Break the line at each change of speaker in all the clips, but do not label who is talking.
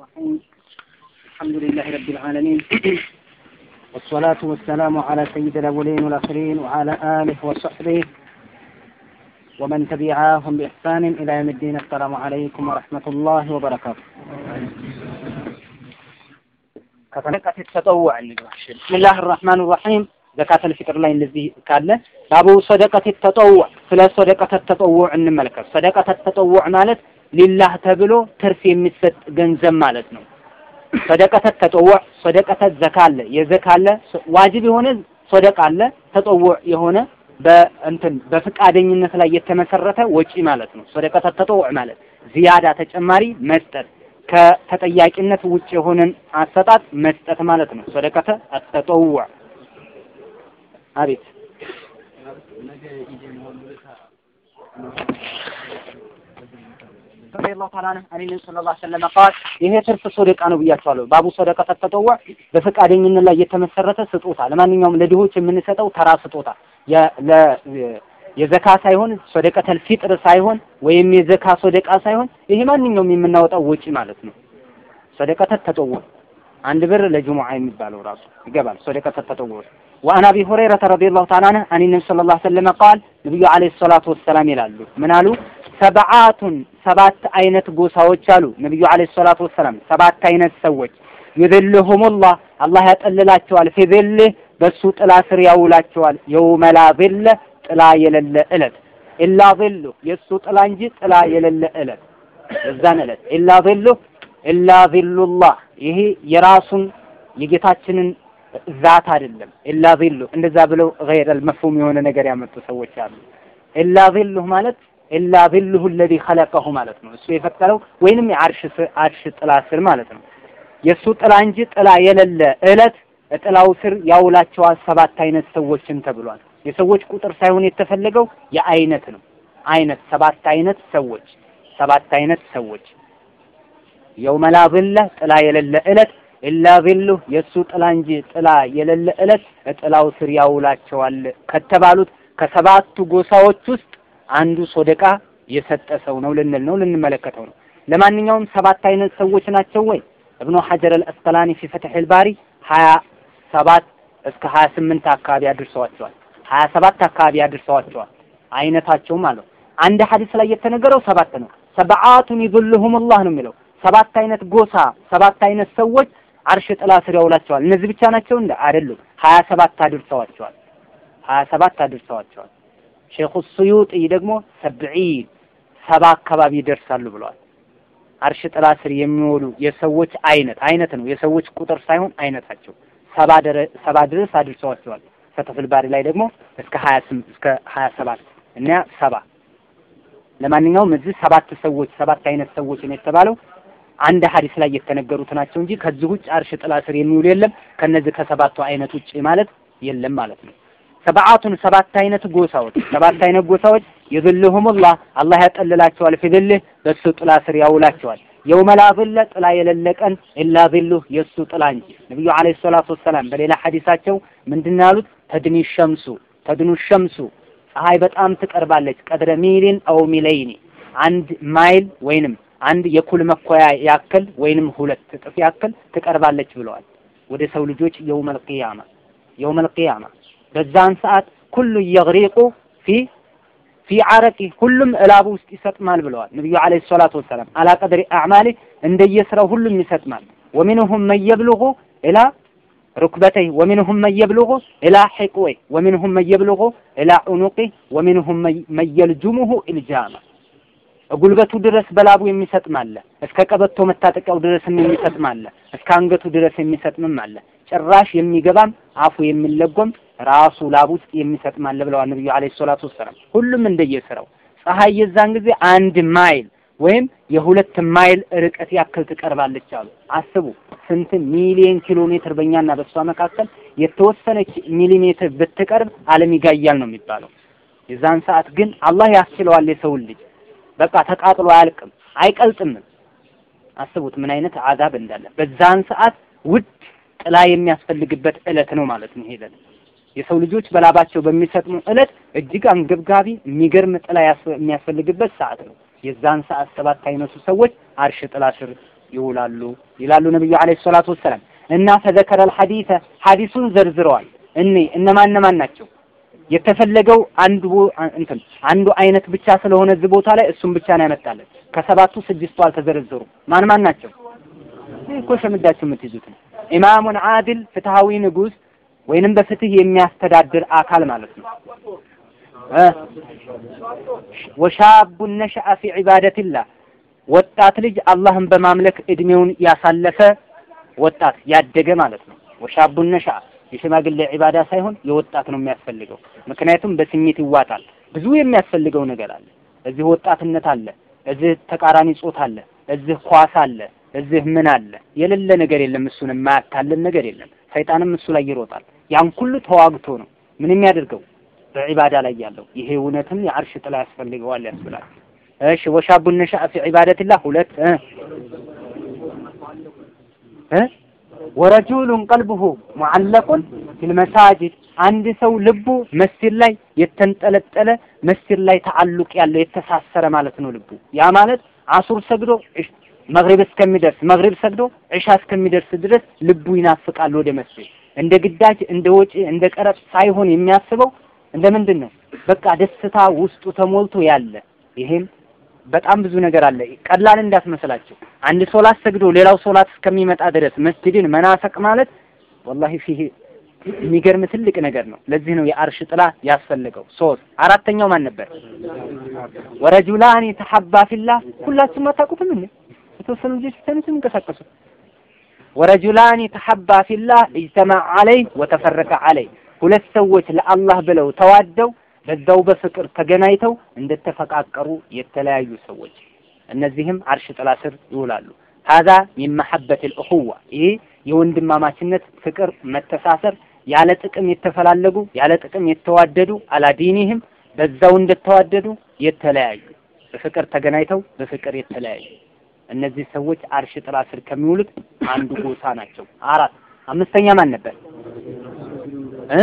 الرحيم الحمد لله رب العالمين والصلاة والسلام على سيد الأولين والآخرين وعلى آله وصحبه ومن تبعهم بإحسان إلى يوم الدين السلام عليكم ورحمة الله وبركاته كتنقة التطوع بسم الله الرحمن الرحيم زكاة الفطر ላይ እንደዚህ ካለ ባቡ ሰደቀት ተጠውዕ ስለ ሰደቀተ ተጠውዕ እንመለከት። ሰደቀተ ተጠውዕ ማለት ሊላህ ተብሎ ትርፍ የሚሰጥ ገንዘብ ማለት ነው። ሰደቀተ ተጠውዕ ሰደቀተ ዘካ አለ፣ የዘካ አለ፣ ዋጅብ የሆነ ሰደቃ አለ፣ ተጠውዕ የሆነ በእንትን በፍቃደኝነት ላይ የተመሰረተ ወጪ ማለት ነው። ሰደቀተ ተጠውዕ ማለት ዚያዳ ተጨማሪ መስጠት ከተጠያቂነት ውጭ የሆነን አሰጣጥ መስጠት ማለት ነው። ሰደቀተ ተጠውዕ አቤት ረዲየላሁ ተዓላ ዐንሁ አን ነብዩ ሰለላሁ ዐለይሂ ወሰለም ቃል ይሄ ትርፍ ሶደቃ ነው ብያቸዋለሁ። ባቡ ሶደቃ ተጠወዕ በፈቃደኝነት ላይ የተመሰረተ ስጦታ፣ ለማንኛውም ለድሆች የምንሰጠው ተራ ስጦታ የዘካ ሳይሆን ሶደቀተል ፊጥር ሳይሆን ወይም የዘካ ሶደቃ ሳይሆን ይሄ ማንኛውም የምናወጣው ወጪ ማለት ነው። ሶደቀተ ተጠወዕ አንድ ብር ለጅሙዓ የሚባለው ራሱ ይገባል። ሶደቀተ ተጠወዕ وعن ابي هريره رضي الله تعالى عنه عن النبي صلى الله عليه وسلم قال ነብዩ عليه الصلاه والسلام ይላሉ ምን አሉ ሰብዓቱን ሰባት አይነት ጎሳዎች አሉ ነቢዩ አለይሂ ሰላቱ ወሰላም። ሰባት አይነት ሰዎች ይዝልሁሙላህ አላህ ያጠልላቸዋል። ፊ ዝልህ በሱ ጥላ ስር ያውላቸዋል። የውመላ ዝለ ጥላ የሌለ እለት ኢላ ዝሉ የሱ ጥላ እንጂ ጥላ የሌለ እለት እዛን እለት ኢላ ዝሉ ኢላ ዝሉላህ ይሄ የራሱን የጌታችንን ዛት አይደለም። ኢላ ዝሉ እንደዛ ብለው ገይረል መፍሁም የሆነ ነገር ያመጡ ሰዎች አሉ። ኢላ ዝሉ ማለት ኢላ ዚሉሁ الذي خلقه ማለት ነው። እሱ የፈጠረው ወይንም የአርሽ አርሽ ጥላ ስር ማለት ነው። የእሱ ጥላ እንጂ ጥላ የሌለ እለት ጥላው ስር ያውላቸዋል ሰባት አይነት ሰዎችን ተብሏል። የሰዎች ቁጥር ሳይሆን የተፈለገው የአይነት ነው። አይነት ሰባት አይነት ሰዎች ሰባት አይነት ሰዎች የውመ ላ ዚለ ጥላ የሌለ እለት ኢላ ዚሉ የእሱ ጥላ እንጂ ጥላ የሌለ እለት ጥላው ስር ያውላቸዋል ከተባሉት ከሰባቱ ጎሳዎች ውስጥ አንዱ ሶደቃ የሰጠ ሰው ነው ልንል ነው ልንመለከተው ነው። ለማንኛውም ሰባት አይነት ሰዎች ናቸው ወይ? እብኑ ሐጀር አልአስቀላኒ ፊ ፈትሒል ባሪ ሀያ ሰባት እስከ ሀያ ስምንት አካባቢ አድርሰዋቸዋል። ሀያ ሰባት አካባቢ አድርሰዋቸዋል። አይነታቸው ማለት አንድ ሐዲስ ላይ የተነገረው ሰባት ነው። ሰብዓቱን ይዙልሁም አላህ ነው የሚለው ሰባት አይነት ጎሳ ሰባት አይነት ሰዎች አርሽ ጥላ ስር ያውላቸዋል። እነዚህ ብቻ ናቸው እንደ አይደሉም። ሀያ ሰባት አድርሰዋቸዋል። ሀያ ሰባት አድርሰዋቸዋል። ሼኹ ስዩጢ ደግሞ ሰብዒን ሰባ አካባቢ ይደርሳሉ ብለዋል። አርሽ ጥላ ስር የሚውሉ የሰዎች አይነት አይነት ነው የሰዎች ቁጥር ሳይሆን አይነታቸው ሰባ ሰባ ድረስ አድርሰዋቸዋል። ፈተፍል ባሪ ላይ ደግሞ እስከ ሀያ ስምንት እስከ ሀያ ሰባት እና ሰባ ለማንኛውም እዚህ ሰባት ሰዎች ሰባት አይነት ሰዎች ነው የተባለው አንድ ሐዲስ ላይ የተነገሩት ናቸው እንጂ ከዚህ ውጭ አርሽ ጥላ ስር የሚውል የለም። ከነዚህ ከሰባቱ አይነት ውጭ ማለት የለም ማለት ነው። ሰብዓቱን ሰባት አይነት ጎሳዎች ሰባት አይነት ጎሳዎች ይዝልሁሙላህ አላህ ያጠልላቸዋል። ፊዝልህ በሱ ጥላ ስር ያውላቸዋል። የውመ ላ ዝለ ጥላ የሌለ ቀን إلا ظله የእሱ ጥላ እንጂ። ነቢዩ عليه الصلاة والسلام በሌላ ሐዲሳቸው ምንድን ያሉት? تدني الشمس تدنو الشمس ፀሐይ በጣም ትቀርባለች። قدر ميل أو ميلين አንድ ማይል ወይንም አንድ የኩል መኮያ ያክል ወይንም ሁለት እጥፍ ያክል ትቀርባለች ብለዋል ወደ ሰው ልጆች يوم القيامة يوم القيامة በዛን ሰዓት كل يغرق في في عرقه ሁሉም እላቡ ውስጥ ይሰጥማል ብለዋል ነብዩ عليه الصلاة والسلام على قدر أعمال እንደየስራው ሁሉም ይሰጥማል ወሚንሁም መን የብሉጉ ኢላ ሩክበተይ ወሚንሁም መን የብሉጉ ኢላ ሒቅወይ ወሚንሁም መን የብሉጉ ኢላ ዑኑቂ ወሚንሁም መን የልጁሙሁ ኢልጃማ ጉልበቱ ድረስ በላቡ የሚሰጥም አለ። እስከ ቀበቶ መታጠቂያው ድረስም የሚሰጥም አለ። እስከ አንገቱ ድረስ የሚሰጥምም አለ። ጭራሽ የሚገባም አፉ የሚለጎም ራሱ ላብ ውስጥ የሚሰጥም አለ ብለዋል ነብዩ አለይሂ ሰላቱ ወሰላም። ሁሉም እንደየስራው ፀሐይ የዛን ጊዜ አንድ ማይል ወይም የሁለት ማይል ርቀት ያክል ትቀርባለች አሉ። አስቡ ስንት ሚሊዮን ኪሎ ሜትር በእኛና በሷ መካከል የተወሰነች ሚሊሜትር ብትቀርብ ዓለም ይጋያል ነው የሚባለው። የዛን ሰዓት ግን አላህ ያስችለዋል የሰውን ልጅ በቃ ተቃጥሎ አያልቅም፣ አይቀልጥም። አስቡት ምን አይነት አዛብ እንዳለ። በዛን ሰዓት ውድ ጥላ የሚያስፈልግበት እለት ነው ማለት ነው። ይሄ የሰው ልጆች በላባቸው በሚሰጥሙ እለት እጅግ አንገብጋቢ የሚገርም ጥላ የሚያስፈልግበት ሰዓት ነው። የዛን ሰዓት ሰባት አይነቱ ሰዎች አርሽ ጥላ ስር ይውላሉ ይላሉ ነብዩ አለይሂ ሰላቱ ወሰላም። እና ፈዘከረ አልሐዲሰ ሐዲሱን ዘርዝረዋል። እኔ እነማን እነማን ናቸው? የተፈለገው አንዱ እንትን አንዱ አይነት ብቻ ስለሆነ እዚህ ቦታ ላይ እሱም ብቻ ነው ያመጣለን። ከሰባቱ ስድስቱ አልተዘረዘሩም። ማን ማን ናቸው? እኮ ሸምዳችሁ የምትይዙት ነው። ኢማሙን አድል ፍትሃዊ ንጉስ ወይንም በፍትህ የሚያስተዳድር አካል ማለት ነው። ወሻቡ ነሸአ ፊ ዒባደቲላህ ወጣት ልጅ አላህን በማምለክ እድሜውን ያሳለፈ ወጣት ያደገ ማለት ነው። ወሻቡ ነሸአ የሽማግሌ ዒባዳ ሳይሆን የወጣት ነው የሚያስፈልገው። ምክንያቱም በስሜት ይዋጣል። ብዙ የሚያስፈልገው ነገር አለ። እዚህ ወጣትነት አለ፣ እዚህ ተቃራኒ ጾታ አለ፣ እዚህ ኳስ አለ፣ እዚህ ምን አለ። የሌለ ነገር የለም። እሱን የማያታልን ነገር የለም። ሰይጣንም እሱ ላይ ይሮጣል። ያን ሁሉ ተዋግቶ ነው ምን የሚያደርገው በዒባዳ ላይ ያለው። ይሄ እውነትም የአርሽ ጥላ ያስፈልገዋል ያስብላል። እሺ ወሻቡ ነሸአ ፊ ዒባደቲላህ ሁለት እ ወረጁሉን ቀልቡሁ ሙዓለቁን ፊል መሳጅድ አንድ ሰው ልቡ መስጂድ ላይ የተንጠለጠለ መስጂድ ላይ ተዓሉቅ ያለው የተሳሰረ ማለት ነው። ልቡ ያ ማለት አሱር ሰግዶ መግሪብ እስከሚደርስ መግሪብ ሰግዶ ዕሻ እስከሚደርስ ድረስ ልቡ ይናፍቃል ወደ መስጂድ። እንደ ግዳጅ እንደ ወጪ እንደ ቀረጥ ሳይሆን የሚያስበው እንደ ምንድን ነው? በቃ ደስታ ውስጡ ተሞልቶ ያለ ይሄም በጣም ብዙ ነገር አለ። ቀላል እንዳትመስላችሁ። አንድ ሶላት ሰግዶ ሌላው ሶላት እስከሚመጣ ድረስ መስጂድን መናፈቅ ማለት ወላሂ ፊህ የሚገርም ትልቅ ነገር ነው። ለዚህ ነው የአርሽ ጥላ ያስፈልገው። ሶስት አራተኛው ማን ነበር? ወረጁላኒ ተሐባ ፊላህ ሁላችሁም አታውቁትም እንዴ? የተወሰኑ ልጆች ተነሱ የሚንቀሳቀሱ ወረጁላኒ ተሐባ ፊላህ እጅተማ ዐለይህ ወተፈረቀ ዐለይህ ሁለት ሰዎች ለአላህ ብለው ተዋደው በዛው በፍቅር ተገናኝተው እንደተፈቃቀሩ የተለያዩ ሰዎች። እነዚህም አርሽ ጥላ ስር ይውላሉ። ሀዛ ሚን መሐበት ልእኹዋ ይሄ የወንድማማችነት ፍቅር መተሳሰር፣ ያለ ጥቅም የተፈላለጉ ያለ ጥቅም የተዋደዱ አላዲኒህም በዛው እንደተዋደዱ የተለያዩ በፍቅር ተገናኝተው በፍቅር የተለያዩ እነዚህ ሰዎች አርሽ ጥላ ስር ከሚውሉት አንዱ ጎሳ ናቸው። አራት አምስተኛ ማን ነበር እ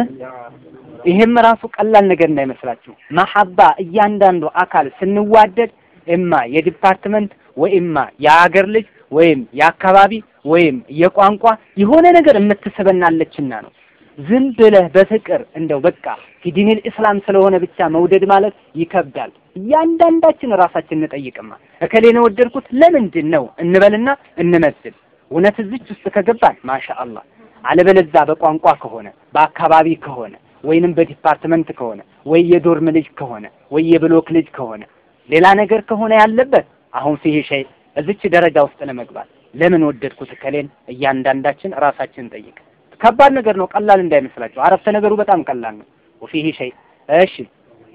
ይሄም ራሱ ቀላል ነገር እንዳይመስላችሁ። መሐባ እያንዳንዱ አካል ስንዋደድ እማ የ department ወይማ የአገር ልጅ ወይም የአካባቢ ወይም የቋንቋ የሆነ ነገር የምትስበናለችና ነው። ዝም ብለህ በፍቅር እንደው በቃ في دين الإسلام ስለሆነ ብቻ መውደድ ማለት ይከብዳል። እያንዳንዳችን ራሳችን እንጠይቅማ እከሌን ወደድኩት ለምንድን ነው እንበልና እንመስል። እውነት እዚች ውስጥ ከገባን ማሻአላህ፣ አለበለዛ በቋንቋ ከሆነ በአካባቢ ከሆነ ወይንም በ department ከሆነ ወይ የዶርም ልጅ ከሆነ ወይ የብሎክ ልጅ ከሆነ ሌላ ነገር ከሆነ ያለበት አሁን ፊህ ሸይ እዚች ደረጃ ውስጥ ለመግባት ለምን ወደድኩት ከሌን እያንዳንዳችን ራሳችን ጠይቅ። ከባድ ነገር ነው፣ ቀላል እንዳይመስላችሁ። አረፍተ ነገሩ በጣም ቀላል ነው። ወፊህ ሸይ እሺ፣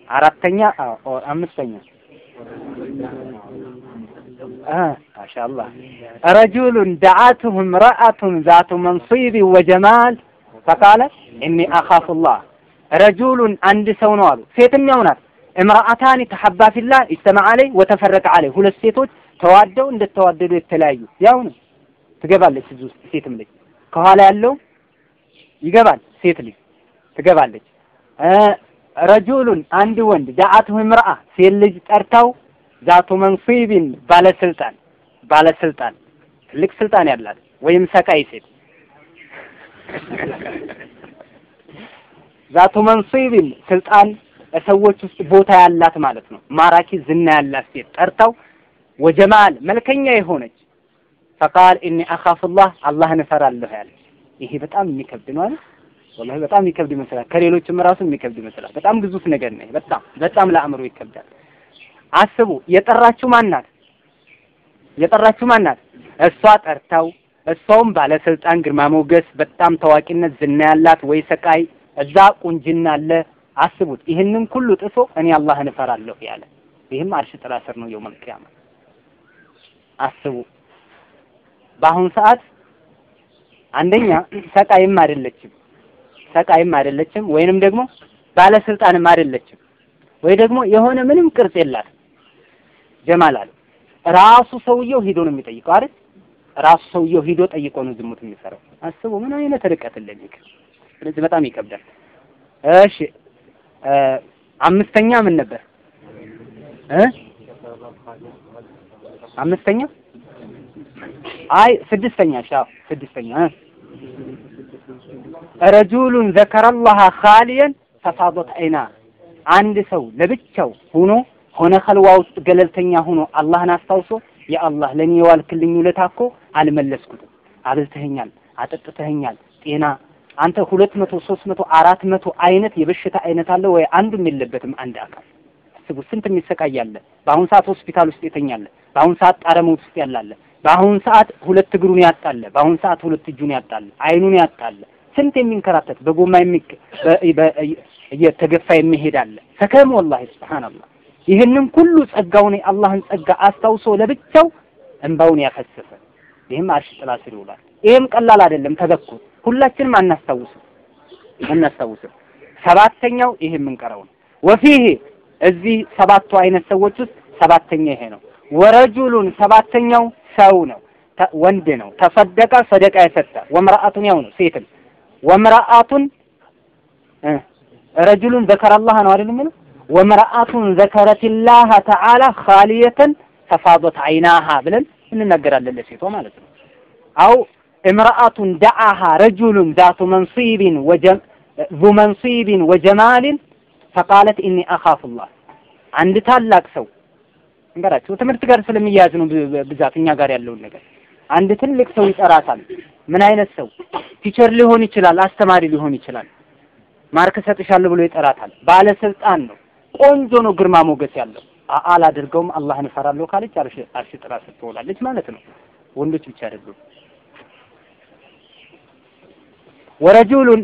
አራተኛ አምስተኛ ማሻአላህ ረጁሉን ደዓትሁ እምረአቱን ዛቱ መንሲብ ወጀማል ፈቃለ እኒ አኻፉላህ ረጁሉን አንድ ሰው ነው አሉ። ሴትም ያው ናት። እምራአታኒ ተሐባ ፊላህ ኢጅተማ ዐለይ ወተፈረቀ ዐለይ ሁለት ሴቶች ተዋደው እንደተዋደዱ የተለያዩ ያው ነው። ትገባለች እዚህ ሴትም ልጅ ከኋላ ያለው ይገባል። ሴት ልጅ ትገባለች። ረጁሉን አንድ ወንድ ዳአትሁ እምራአ ሴት ልጅ ጠርታው ዛቱ መንሲቢን ባለስልጣን ባለስልጣን ትልቅ ስልጣን ያላት ወይም ሰቃይ ሴት ዛቱ መንሲቢን ስልጣን ሰዎች ውስጥ ቦታ ያላት ማለት ነው። ማራኪ ዝና ያላት ሴት ጠርታው ወጀማል መልከኛ የሆነች ፈቃል እኒ አኻፉላህ አላህን እፈራለሁ ያለች። ይሄ በጣም የሚከብድ ነው አይደል? ወላሂ በጣም የሚከብድ ይመስላል። ከሌሎችም ራሱ የሚከብድ ይመስላል። በጣም ግዙፍ ነገር ነው። በጣም በጣም ለአእምሮ ይከብዳል። አስቡ። የጠራችሁ ማን ናት? የጠራችሁ ማን ናት? እሷ ጠርታው እሷውም ባለስልጣን ግርማ ሞገስ በጣም ታዋቂነት ዝና ያላት ወይ ሰቃይ እዛ ቁንጅና አለ። አስቡት። ይህንን ሁሉ ጥሶ እኔ አላህን እፈራለሁ ያለ ይህም አርሽ ጥላ ስር ነው የውመል ቂያማ። አስቡ። በአሁን ሰዓት አንደኛ ሰቃይም አይደለችም። ሰቃይም አይደለችም፣ ወይንም ደግሞ ባለስልጣንም አይደለችም፣ ወይ ደግሞ የሆነ ምንም ቅርጽ የላት ጀማል አለ። ራሱ ሰውየው ሂዶ ነው የሚጠይቀው አይደል? ራሱ ሰውየው ሂዶ ጠይቆ ነው ዝሙት የሚሰራው። አስቡ ምን አይነት ርቀት እንደሚክ ስለዚህ በጣም ይከብዳል። እሺ አምስተኛ ምን ነበር? እ አምስተኛ? አይ ስድስተኛ ሻ ስድስተኛ ረጁሉን ዘከረላህ ኻሊየን ተፋዶት አይና አንድ ሰው ለብቻው ሆኖ ሆነ ከልዋ ውስጥ ገለልተኛ ሆኖ አላህን አስታውሶ የአላህ ለኔ የዋልክልኝ ውለታ እኮ አልመለስኩትም። አብልተኸኛል፣ አጠጥተኸኛል፣ ጤና አንተ ሁለት መቶ ሶስት መቶ አራት መቶ አይነት የበሽታ አይነት አለ ወይ? አንዱም የለበትም አንድ አካል አስቡ። ስንት የሚሰቃያለ በአሁን ሰዓት ሆስፒታል ውስጥ የተኛለ፣ በአሁን ሰዓት ጣረሞት ውስጥ ያላለ፣ በአሁን ሰዓት ሁለት እግሩን ያጣለ፣ በአሁን ሰዓት ሁለት እጁን ያጣለ፣ አይኑን ያጣለ፣ ስንት የሚንከራተት በጎማ እየተገፋ የሚሄድ አለ። ሰከም ወላሂ ሱብሃንአላህ። ይህንን ሁሉ ጸጋውን የአላህን ጸጋ አስታውሶ ለብቻው እንባውን ያፈሰሰ ይህም አርሽ ጥላ ስር ይውላል። ይህም ቀላል አይደለም። ተዘኩር ሁላችንም አናስታውስም አናስታውስም። ሰባተኛው ይሄ የምንቀረው ነው። ወፊህ እዚህ ሰባቱ አይነት ሰዎች ውስጥ ሰባተኛ ይሄ ነው። ወረጁሉን ሰባተኛው ሰው ነው፣ ወንድ ነው። ተሰደቀ ሰደቃ የሰጠ ወምራአቱን ያው ነው ሴትም ወምራአቱን ረጁሉን ዘከረላህ ነው አይደል የሚለው ወምራአቱን ዘከረቲላህ ተዓላ ኻሊየተን ተፋዶት አይናሃ ብለን እንናገራለን ለሴቷ ማለት ነው። አው እምራአቱን ደዓሃ ረጁሉን ዛቱ መንሲቢን ዙ መንሲቢን ወጀማሊን ፈቃለት ኢኒ አኻፉላህ። አንድ ታላቅ ሰው እንገራችሁ ትምህርት ጋር ስለሚያያዝ ነው ብዛት እኛ ጋር ያለውን ነገር። አንድ ትልቅ ሰው ይጠራታል። ምን አይነት ሰው? teacher ሊሆን ይችላል አስተማሪ ሊሆን ይችላል። mark ሰጥሻለሁ ብሎ ይጠራታል። ባለስልጣን ነው። ቆንጆ ነው ግርማ ሞገስ ያለው። አላደርገውም አላህን እፈራለሁ ካለች አርሽ አርሽ ጥላ ስር ትውላለች ማለት ነው። ወንዶች ብቻ አይደሉም። ورجل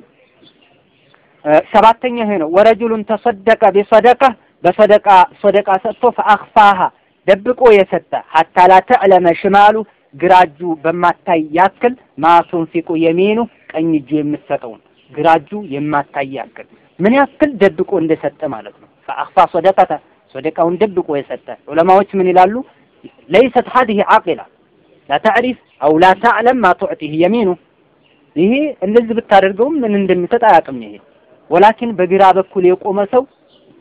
ሰባተኛ ይሄ ነው። ወረጁሉን ተሰደቀ ቢሰደቀ በሰደቃ ሰደቃ ሰጥቶ ፈአኽፋሃ ደብቆ የሰጠ ሐታ ላ ተዕለመ ሽማሉ ግራ እጁ በማታይ ያክል ማቱንፊቁ የሚኑ ቀኝ እጁ የምትሰጠውን ግራ እጁ የማታይ ያክል ምን ያክል ደብቆ እንደሰጠ ማለት ነው። ፈአኽፋ ሰደቀተ ሰደቃውን ደብቆ የሰጠ ዑለማዎች ምን ይላሉ? ለይሰት ሀዲህ ዓቂላ ላ ተዕሪፍ አው ላ ተዕለም ማ የሚኑ ይሄ እንደዚህ ብታደርገውም ምን እንደሚሰጥ አያውቅም። ይሄ ወላኪን በግራ በኩል የቆመ ሰው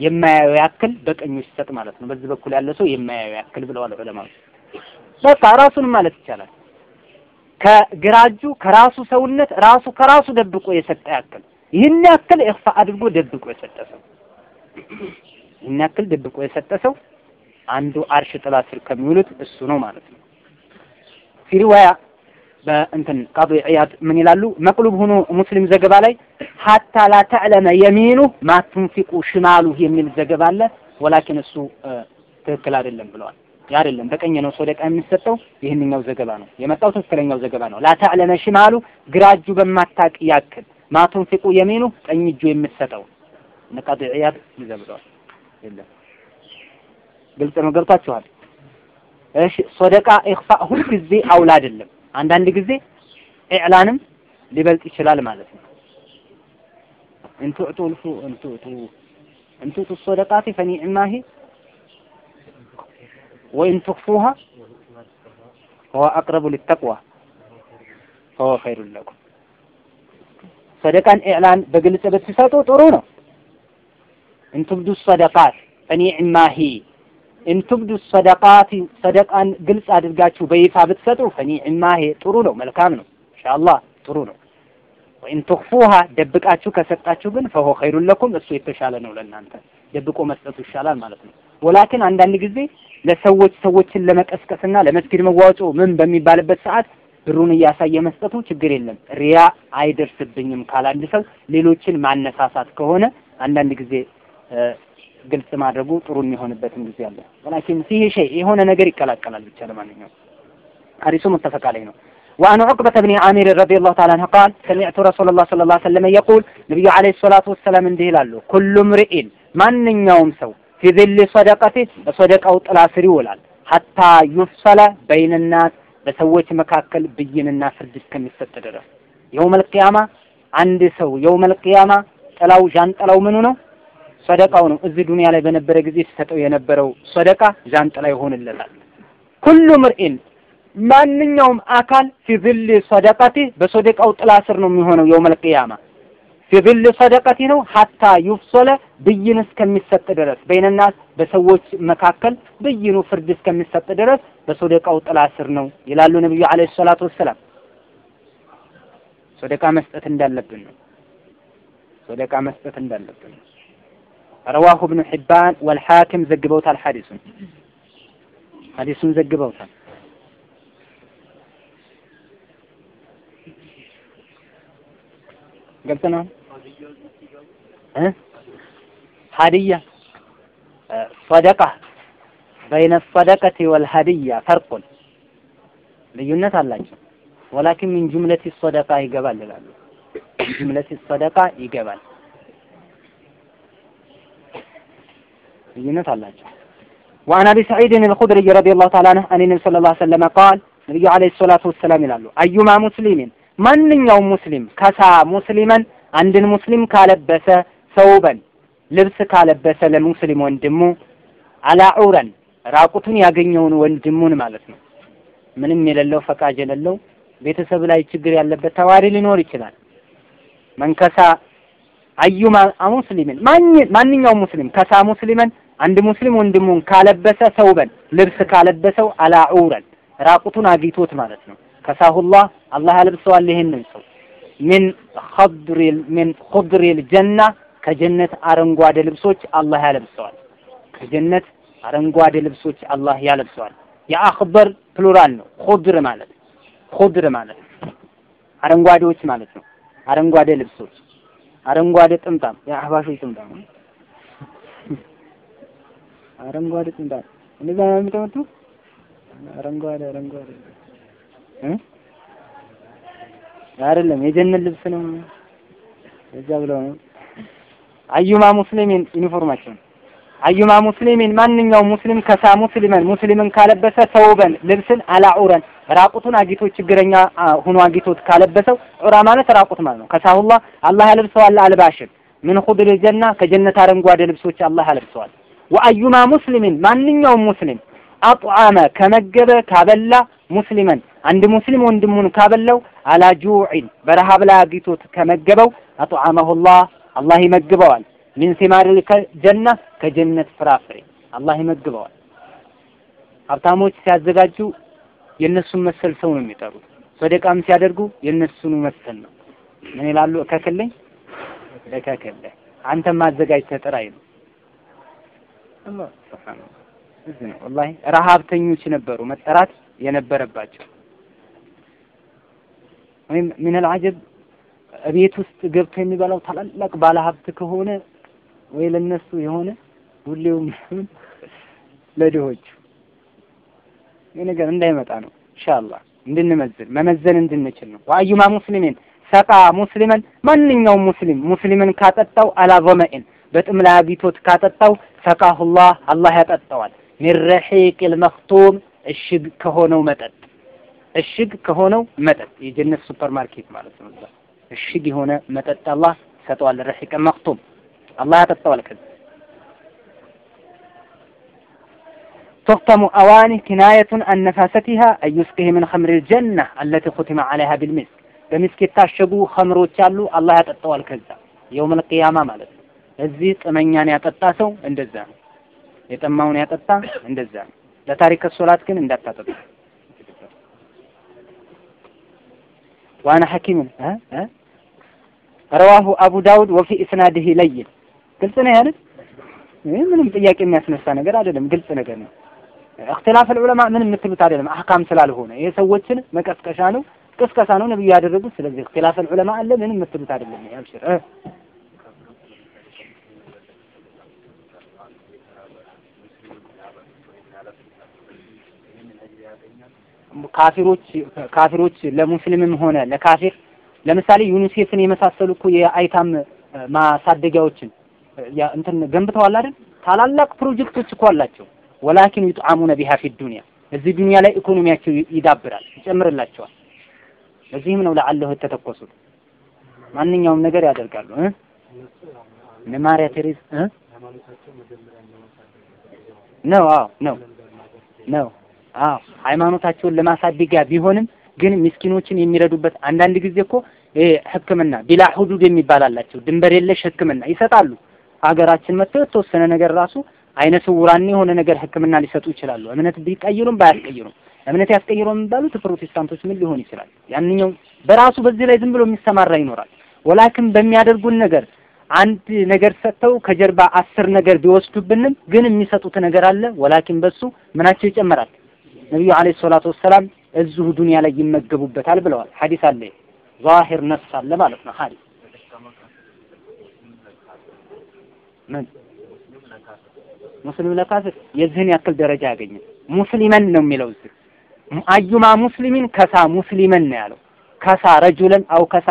የማያየው ያክል በቀኙ ሲሰጥ ማለት ነው። በዚህ በኩል ያለ ሰው የማያየው ያክል ብለዋል ዑለማዎች። በቃ ራሱንም ማለት ይቻላል ከግራ እጁ ከራሱ ሰውነት ራሱ ከራሱ ደብቆ የሰጠ ያክል ይህን ያክል እኽፋ አድርጎ ደብቆ የሰጠ ሰው ይህን ያክል ደብቆ የሰጠ ሰው አንዱ አርሽ ጥላ ስር ከሚውሉት እሱ ነው ማለት ነው። ፊ በእንትን ቃዲ ዒያድ ምን ይላሉ? መቅሉብ ሆኖ ሙስሊም ዘገባ ላይ ሀታ ላ ተዕለመ የሚኑ ማ ቱንፊቁ ሽማሉ የሚል ዘገባ አለ። ወላኪን እሱ ትክክል አይደለም ብለዋል። ያ አይደለም በቀኝ ነው ሰደቃ የሚሰጠው። ይህንኛው ዘገባ ነው የመጣው ትክክለኛው ዘገባ ነው። ላ ሽማሉ ግራ እጁ በማታቅ ያክል ማ ቱንፊቁ የሚኑ ቀኝ እጁ የምትሰጠው እነ ቃዲ ዒያድ ይዘ ብለዋል። የለም ግልጽ ነው። ገብቷችኋል? እሺ ሰደቃ ኢኽፋ ሁልጊዜ አውላ አይደለም። አንዳንድ ጊዜ ኢዕላንም ሊበልጥ ይችላል ማለት ነው። እንቱዕቱ ልፉ እንቱዕቱ እንቱዕቱ ሰደቃቲ ፈኒዕማሂ ወኢን ትኽፉሃ ፈሁወ አቅረቡ ሊተቅዋ ፈሁወ ኸይሩን ለኩም። ሰደቃን ኢዕላን በግልጽ ብትሰጡ ጥሩ ነው። እንቱብዱ ሰደቃት ፈኒዕማሂ እንቱብዱ ሰደቃቲ ሰደቃን ግልጽ አድርጋችሁ በይፋ ብትሰጡ ፈኒዕማሂ ጥሩ ነው፣ መልካም ነው፣ ኢንሻአላህ ጥሩ ነው። ወኢን ትኽፉሃ ደብቃችሁ ከሰጣችሁ ግን ፈሆ ኸይሩን ለኩም እሱ የተሻለ ነው ለእናንተ ደብቆ መስጠቱ ይሻላል ማለት ነው። ወላኪን አንዳንድ ጊዜ ለሰዎች ሰዎችን ለመቀስቀስና ለመስጊድ መዋጮ ምን በሚባልበት ሰዓት ብሩን እያሳየ መስጠቱ ችግር የለም። ሪያ አይደርስብኝም ካለ አንድ ሰው ሌሎችን ማነሳሳት ከሆነ አንዳንድ ጊዜ ግልጽ ማድረጉ ጥሩ የሚሆንበትም ጊዜ አለ። ወላኪን ፊህ ሸይ የሆነ ነገር ይቀላቀላል ብቻ ለማንኛውም ሐዲሱ ሙተፈቅ ዐለይህ ነው። وعن عقبة بن عامر رضي الله تعالى عنه قال سمعت رسول الله صلى الله عليه وسلم يقول نبي عليه الصلاة والسلام እንዲህ ይላሉ كل امرئ ማንኛውም ሰው في ظل صدقته በሰደቃው ጥላ ስር ይውላል ሐታ ዩፍሰለ በይነ الناس በሰዎች መካከል ብይንና ፍርድ እስከሚሰጥ ድረስ የውመል ቂያማ አንድ ሰው የውመል ቂያማ ጥላው ዣንጥላው ምኑ ነው ሰደቃው ነው። እዚህ ዱንያ ላይ በነበረ ጊዜ ሲሰጠው የነበረው ሰደቃ ዣንጥላ ይሆንለታል። ኩሉ ምርኢን ማንኛውም አካል ፊ ዝሊ ሰደቃቲ በሰደቃው ጥላ ስር ነው የሚሆነው የውመል ቂያማ ፊ ظል ሰደቀቲ ነው ሐታ ዩፍሰለ ብይን እስከሚሰጥ ድረስ በይነናስ በሰዎች መካከል ብይኑ ፍርድ እስከሚሰጥ ድረስ በሶደቃው ጥላ ስር ነው ይላሉ ነብዩ አለይሂ ሰላቱ ወሰላም። ሶደቃ መስጠት እንዳለብን ነው። ሶደቃ መስጠት እንዳለብን ነው። ረዋሁ እብኑ ሒባን ወልሓኪም ዘግበውታል። ሐዲሱን ሐዲሱን ዘግበውታል። ግልጽ ነው። ሀዲያ ሰደቃ በይነ ሰደቀቲ ወልሀዲያ ፈርቁን ልዩነት አላቸው። ወላኪን ሚን ጁምለቲ ሰደቃ ይገባል ይላሉ። ጁምለቲ ሰደቃ ይገባል። ልዩነት አላቸው። وعن ابي سعيد الخدري رضي الله تعالى عنه ان النبي صلى الله عليه وسلم قال ነብዩ አለይሂ ሰላቱ ወሰላም ይላሉ አዩማ ሙስሊሚን ማንኛውም ሙስሊም ከሳ ሙስሊመን አንድን ሙስሊም ካለበሰ ሰውበን ልብስ ካለበሰ ለሙስሊም ወንድሙ አላዑረን ራቁቱን ያገኘውን ወንድሙን ማለት ነው። ምንም የሌለው ፈቃጅ የሌለው ቤተሰብ ላይ ችግር ያለበት ተዋሪ ሊኖር ይችላል። መንከሳ አዩማ ሙስሊምን ማንኛውም ሙስሊም ከሳ ሙስሊመን አንድ ሙስሊም ወንድሙን ካለበሰ ሰውበን ልብስ ካለበሰው አላዑረን ራቁቱን አጊቶት ማለት ነው። كساه الله አላህ ያለብሰዋል ይሄንን ሰው من خضر من خضر الجنة ከጀነት አረንጓዴ ልብሶች አላህ ያለብሰዋል። ከጀነት አረንጓዴ ልብሶች አላህ ያለብሰዋል። የ أخضر plural ነው። خضر ማለት خضر ማለት አረንጓዴዎች ማለት ነው። አረንጓዴ ልብሶች፣ አረንጓዴ ጥምጣም፣ የአህባሾች ጥምጣም፣ አረንጓዴ ጥምጣም እንደዛ ነው የምትመጡ አረንጓዴ አረንጓዴ አይደለም የጀነት ልብስ ነው። እዛ ብለው ነው። አዩማ ሙስሊሚን ዩኒፎርማቸው አዩማ ሙስሊሚን ማንኛውም ሙስሊም كسا مسلما ሙስሊምን ካለበሰ ثوبا ልብስን على عري ራቁቱን አጊቶ ችግረኛ ሁኖ አጊቶት ካለበሰው عري ማለት ራቁት ማለት ነው። كساه الله አላህ ያለብሰዋል አልባሽን من خضر الجنة ከጀነት አረንጓዴ ልብሶች አላህ ያለብሰዋል። ወአዩማ ሙስሊሚን ማንኛውም ሙስሊም አጥዓመ ከመገበ ካበላ ሙስሊመን አንድ ሙስሊም ወንድሙን ካበላው አላ ጁዕን በረሃብ ላይ አግኝቶት ከመገበው አጥዓመሁላህ አላህ ይመግበዋል። ሚን ሲማሪል ጀና ከጀነት ፍራፍሬ አላህ ይመግበዋል። ሀብታሞች ሲያዘጋጁ የእነሱን መሰል ሰው ነው የሚጠሩት። ሰደቃም ሲያደርጉ የእነሱኑ መሰል ነው። ምን ይላሉ? እከክልኝ እከክልህ አንተም አዘጋጅተህ እዚህ ነው ወላሂ ረሀብተኞች ነበሩ መጠራት የነበረባቸው። ወይም ምን አልዓጀብ ቤት ውስጥ ገብቶ የሚበላው ታላላቅ ባለሀብት ከሆነ ወይ ለነሱ የሆነ ሁሌውም ለድሆች ነገር እንዳይመጣ ነው። ኢንሻአላህ እንድንመዝን መመዘን እንድንችል ነው። ወአዩማ ሙስሊሚን سقى مسلما ማንኛውም ሙስሊም ሙስሊምን ካጠጣው على ظمإ በጥም ላይ አግኝቶት ካጠጣው سقاه الله አላህ ያጠጣዋል። من الرحيق المختوم እሽግ ከሆነው መጠጥ እሽግ ከሆነው መጠጥ የጀነት ሱፐር ማርኬት ማለት ነው። እሽግ የሆነ መጠጥ አላህ ሰጠዋል። رحيق مختوم አላህ ያጠጣዋል። ከዚህ تختم أوانه كناية عن نفاستها أن يسقيه من خمر الجنة التي ختم عليها بالمسك በሚስክ የታሸጉ ኸምሮች አሉ። አላህ ያጠጣዋል። ከዛ የውመል ቂያማ ማለት ነው። እዚህ ጥመኛን ያጠጣ ሰው እንደዛ ነው። የጠማውን ያጠጣ እንደዛ ነው። ለታሪክ ሶላት ግን እንዳታጠጣ። ዋና ሐኪምን ረዋሁ አቡ ዳውድ ወፊ ኢስናድህ ለይን ግልጽ ነው ያለ ምንም ጥያቄ የሚያስነሳ ነገር አይደለም። ግልጽ ነገር ነው። እክትላፍ ዑለማ ምን የምትሉት አይደለም። አህካም ስላልሆነ ይሄ ሰዎችን መቀስቀሻ ነው፣ ቅስቀሳ ነው ነብዩ ያደረጉት። ስለዚህ እክትላፍ ዑለማ አለ ምን የምትሉት አይደለም። ያብሽር ካፊሮች ካፊሮች ለሙስሊምም ሆነ ለካፊር ለምሳሌ ዩኒሴፍን የመሳሰሉ እኮ የአይታም ማሳደጊያዎችን እንትን ገንብተዋል አይደል? ታላላቅ ፕሮጀክቶች እኮ አላቸው። ወላኪን ይጥዓሙነ ቢሃ ፊ ዱንያ እዚህ ዱንያ ላይ ኢኮኖሚያቸው ይዳብራል፣ ይጨምርላቸዋል። ለዚህም ነው ለአለሁ የተተኮሱት። ማንኛውም ነገር ያደርጋሉ እ እነ ማርያ ቴሬዝ ነው አዎ ነው ነው አዎ ሃይማኖታቸውን ለማሳደጊያ ቢሆንም ግን ምስኪኖችን የሚረዱበት አንዳንድ ጊዜ እኮ ሕክምና ቢላ ሁዱድ የሚባል አላቸው። ድንበር የለሽ ሕክምና ይሰጣሉ። ሀገራችን መጥተው የተወሰነ ነገር ራሱ አይነ ስውራን የሆነ ነገር ሕክምና ሊሰጡ ይችላሉ። እምነት ቢቀይሩም ባያስቀይሩም እምነት ያስቀይሩ የሚባሉት ፕሮቴስታንቶች ምን ሊሆን ይችላል? ያንኛው በራሱ በዚህ ላይ ዝም ብሎ የሚሰማራ ይኖራል። ወላክን በሚያደርጉን ነገር አንድ ነገር ሰጥተው ከጀርባ አስር ነገር ቢወስዱብንም ግን የሚሰጡት ነገር አለ። ወላኪን በሱ ምናቸው ይጨመራል። ነቢዩ አለይሂ ሰላቱ ወሰላም እዚሁ ዱንያ ላይ ይመገቡበታል ብለዋል። ሐዲስ አለ። ዛሂር ነፍስ አለ ማለት ነው። ሐዲስ ምን ሙስሊም ለካፍር የዚህን ያክል ደረጃ ያገኘ ሙስሊመን ነው የሚለው እዚህ አዩማ ሙስሊሚን ከሳ ሙስሊመን ነው ያለው። ከሳ ረጁለን አው ከሳ